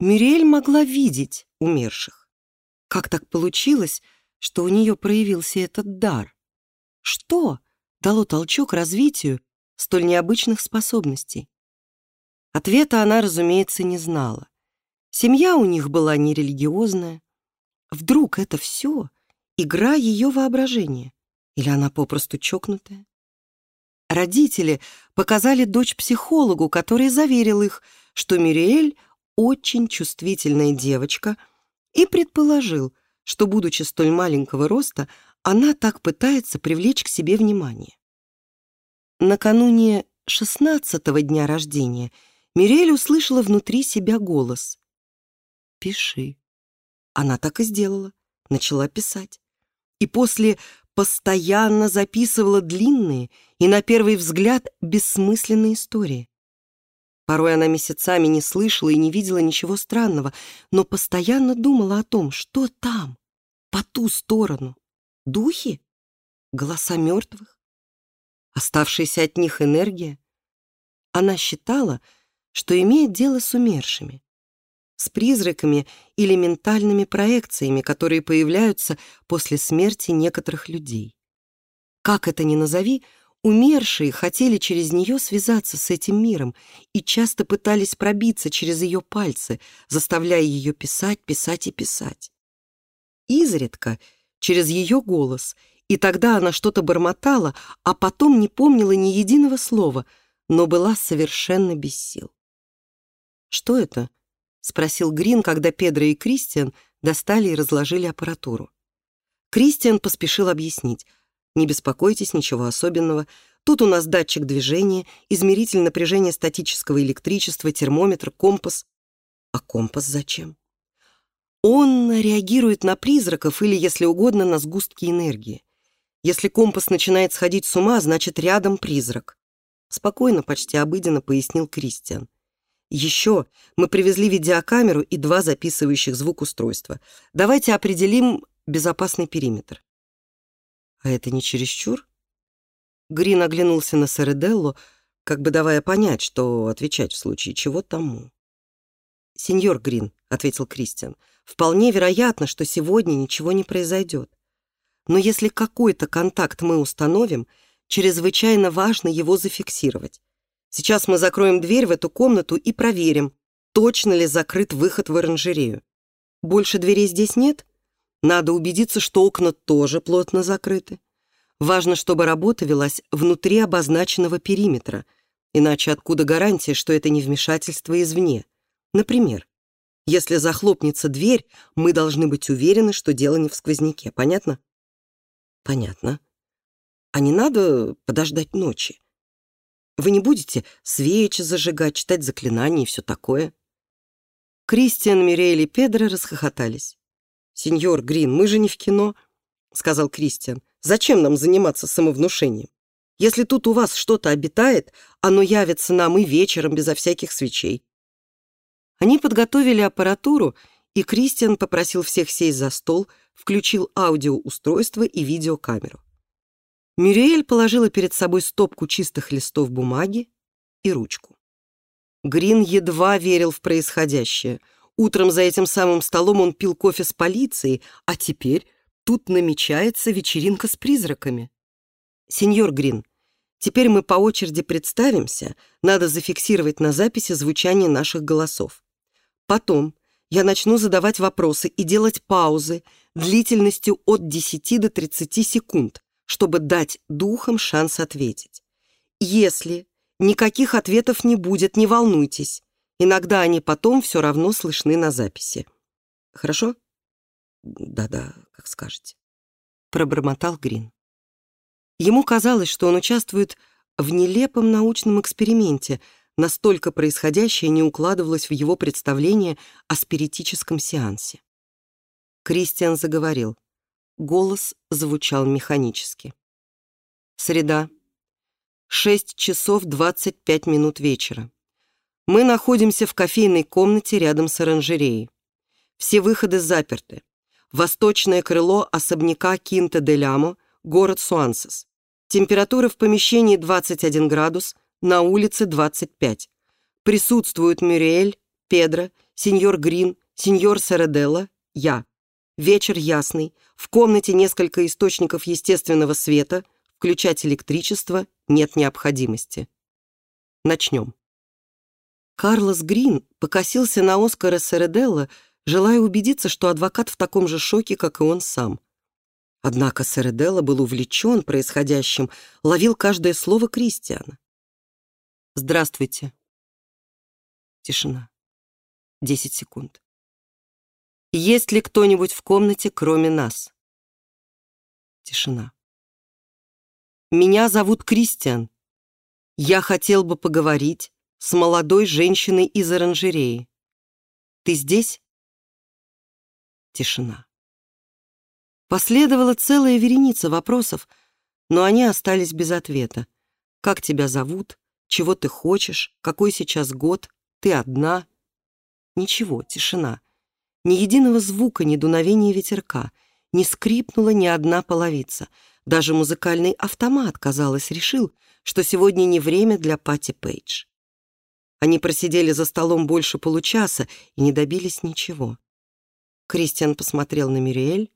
Speaker 1: Мюриэль могла видеть умерших. Как так получилось, что у нее проявился этот дар? Что дало толчок развитию столь необычных способностей? Ответа она, разумеется, не знала. Семья у них была нерелигиозная. Вдруг это все игра ее воображения? Или она попросту чокнутая? Родители показали дочь психологу, который заверил их, что Мириэль очень чувствительная девочка и предположил, что, будучи столь маленького роста, она так пытается привлечь к себе внимание. Накануне шестнадцатого дня рождения Мириэль услышала внутри себя голос. «Пиши». Она так и сделала, начала писать. И после постоянно записывала длинные и, на первый взгляд, бессмысленные истории. Порой она месяцами не слышала и не видела ничего странного, но постоянно думала о том, что там, по ту сторону. Духи? Голоса мертвых? Оставшаяся от них энергия? Она считала, что имеет дело с умершими, с призраками или ментальными проекциями, которые появляются после смерти некоторых людей. Как это ни назови, Умершие хотели через нее связаться с этим миром и часто пытались пробиться через ее пальцы, заставляя ее писать, писать и писать. Изредка через ее голос, и тогда она что-то бормотала, а потом не помнила ни единого слова, но была совершенно без сил. «Что это?» — спросил Грин, когда Педро и Кристиан достали и разложили аппаратуру. Кристиан поспешил объяснить — не беспокойтесь, ничего особенного. Тут у нас датчик движения, измеритель напряжения статического электричества, термометр, компас. А компас зачем? Он реагирует на призраков или, если угодно, на сгустки энергии. Если компас начинает сходить с ума, значит, рядом призрак. Спокойно, почти обыденно пояснил Кристиан. Еще мы привезли видеокамеру и два записывающих звук устройства. Давайте определим безопасный периметр. А это не чересчур? Грин оглянулся на Саределло, как бы давая понять, что отвечать в случае чего тому. «Сеньор Грин», — ответил Кристиан, — «вполне вероятно, что сегодня ничего не произойдет. Но если какой-то контакт мы установим, чрезвычайно важно его зафиксировать. Сейчас мы закроем дверь в эту комнату и проверим, точно ли закрыт выход в оранжерею. Больше дверей здесь нет?» Надо убедиться, что окна тоже плотно закрыты. Важно, чтобы работа велась внутри обозначенного периметра, иначе откуда гарантия, что это не вмешательство извне? Например, если захлопнется дверь, мы должны быть уверены, что дело не в сквозняке. Понятно? Понятно. А не надо подождать ночи. Вы не будете свечи зажигать, читать заклинания и все такое? Кристиан, Мириэль и Педро расхохотались. «Сеньор Грин, мы же не в кино», — сказал Кристиан. «Зачем нам заниматься самовнушением? Если тут у вас что-то обитает, оно явится нам и вечером безо всяких свечей». Они подготовили аппаратуру, и Кристиан попросил всех сесть за стол, включил аудиоустройство и видеокамеру. Мюриэль положила перед собой стопку чистых листов бумаги и ручку. Грин едва верил в происходящее — Утром за этим самым столом он пил кофе с полицией, а теперь тут намечается вечеринка с призраками. Сеньор Грин, теперь мы по очереди представимся, надо зафиксировать на записи звучание наших голосов. Потом я начну задавать вопросы и делать паузы длительностью от 10 до 30 секунд, чтобы дать духам шанс ответить. Если никаких ответов не будет, не волнуйтесь. Иногда они потом все равно слышны на записи. Хорошо? Да-да, как скажете. Пробормотал Грин. Ему казалось, что он участвует в нелепом научном эксперименте, настолько происходящее не укладывалось в его представление о спиритическом сеансе. Кристиан заговорил. Голос звучал механически. Среда. 6 часов 25 минут вечера. Мы находимся в кофейной комнате рядом с оранжереей. Все выходы заперты. Восточное крыло особняка Кинта-де-Лямо, город Суансес. Температура в помещении 21 градус, на улице 25. Присутствуют Мюриэль, Педро, сеньор Грин, сеньор Сараделла, я. Вечер ясный, в комнате несколько источников естественного света, включать электричество нет необходимости. Начнем. Карлос Грин покосился на Оскара Середелла, желая убедиться, что адвокат в таком же шоке, как и он сам. Однако Середелла был увлечен происходящим, ловил каждое слово Кристиана. «Здравствуйте». Тишина. Десять секунд. «Есть ли кто-нибудь в комнате, кроме нас?» Тишина. «Меня зовут Кристиан. Я хотел бы поговорить с молодой женщиной из оранжереи. «Ты здесь?» Тишина. Последовала целая вереница вопросов, но они остались без ответа. Как тебя зовут? Чего ты хочешь? Какой сейчас год? Ты одна? Ничего, тишина. Ни единого звука, ни дуновения ветерка. Не скрипнула ни одна половица. Даже музыкальный автомат, казалось, решил, что сегодня не время для Пати Пейдж. Они просидели за столом больше получаса и не добились ничего. Кристиан посмотрел на Мириэль,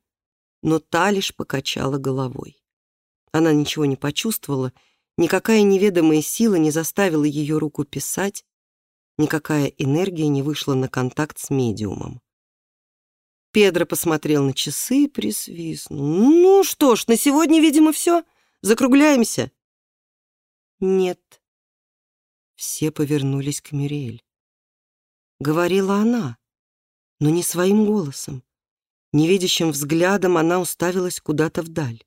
Speaker 1: но та лишь покачала головой. Она ничего не почувствовала Никакая неведомая сила не заставила ее руку писать, никакая энергия не вышла на контакт с медиумом. Педро посмотрел на часы и присвистнул. «Ну что ж, на сегодня, видимо, все. Закругляемся». «Нет». Все повернулись к Мюриэль. Говорила она, но не своим голосом. Невидящим взглядом она уставилась куда-то вдаль.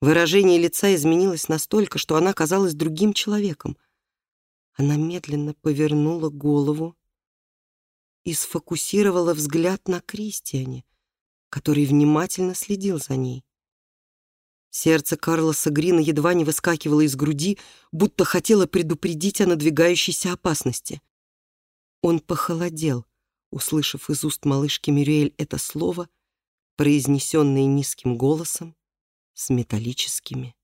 Speaker 1: Выражение лица изменилось настолько, что она казалась другим человеком. Она медленно повернула голову и сфокусировала взгляд на Кристиане, который внимательно следил за ней. Сердце Карлоса Грина едва не выскакивало из груди, будто хотело предупредить о надвигающейся опасности. Он похолодел, услышав из уст малышки Мюриэль это слово, произнесенное низким голосом с металлическими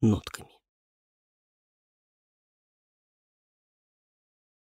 Speaker 1: нотками.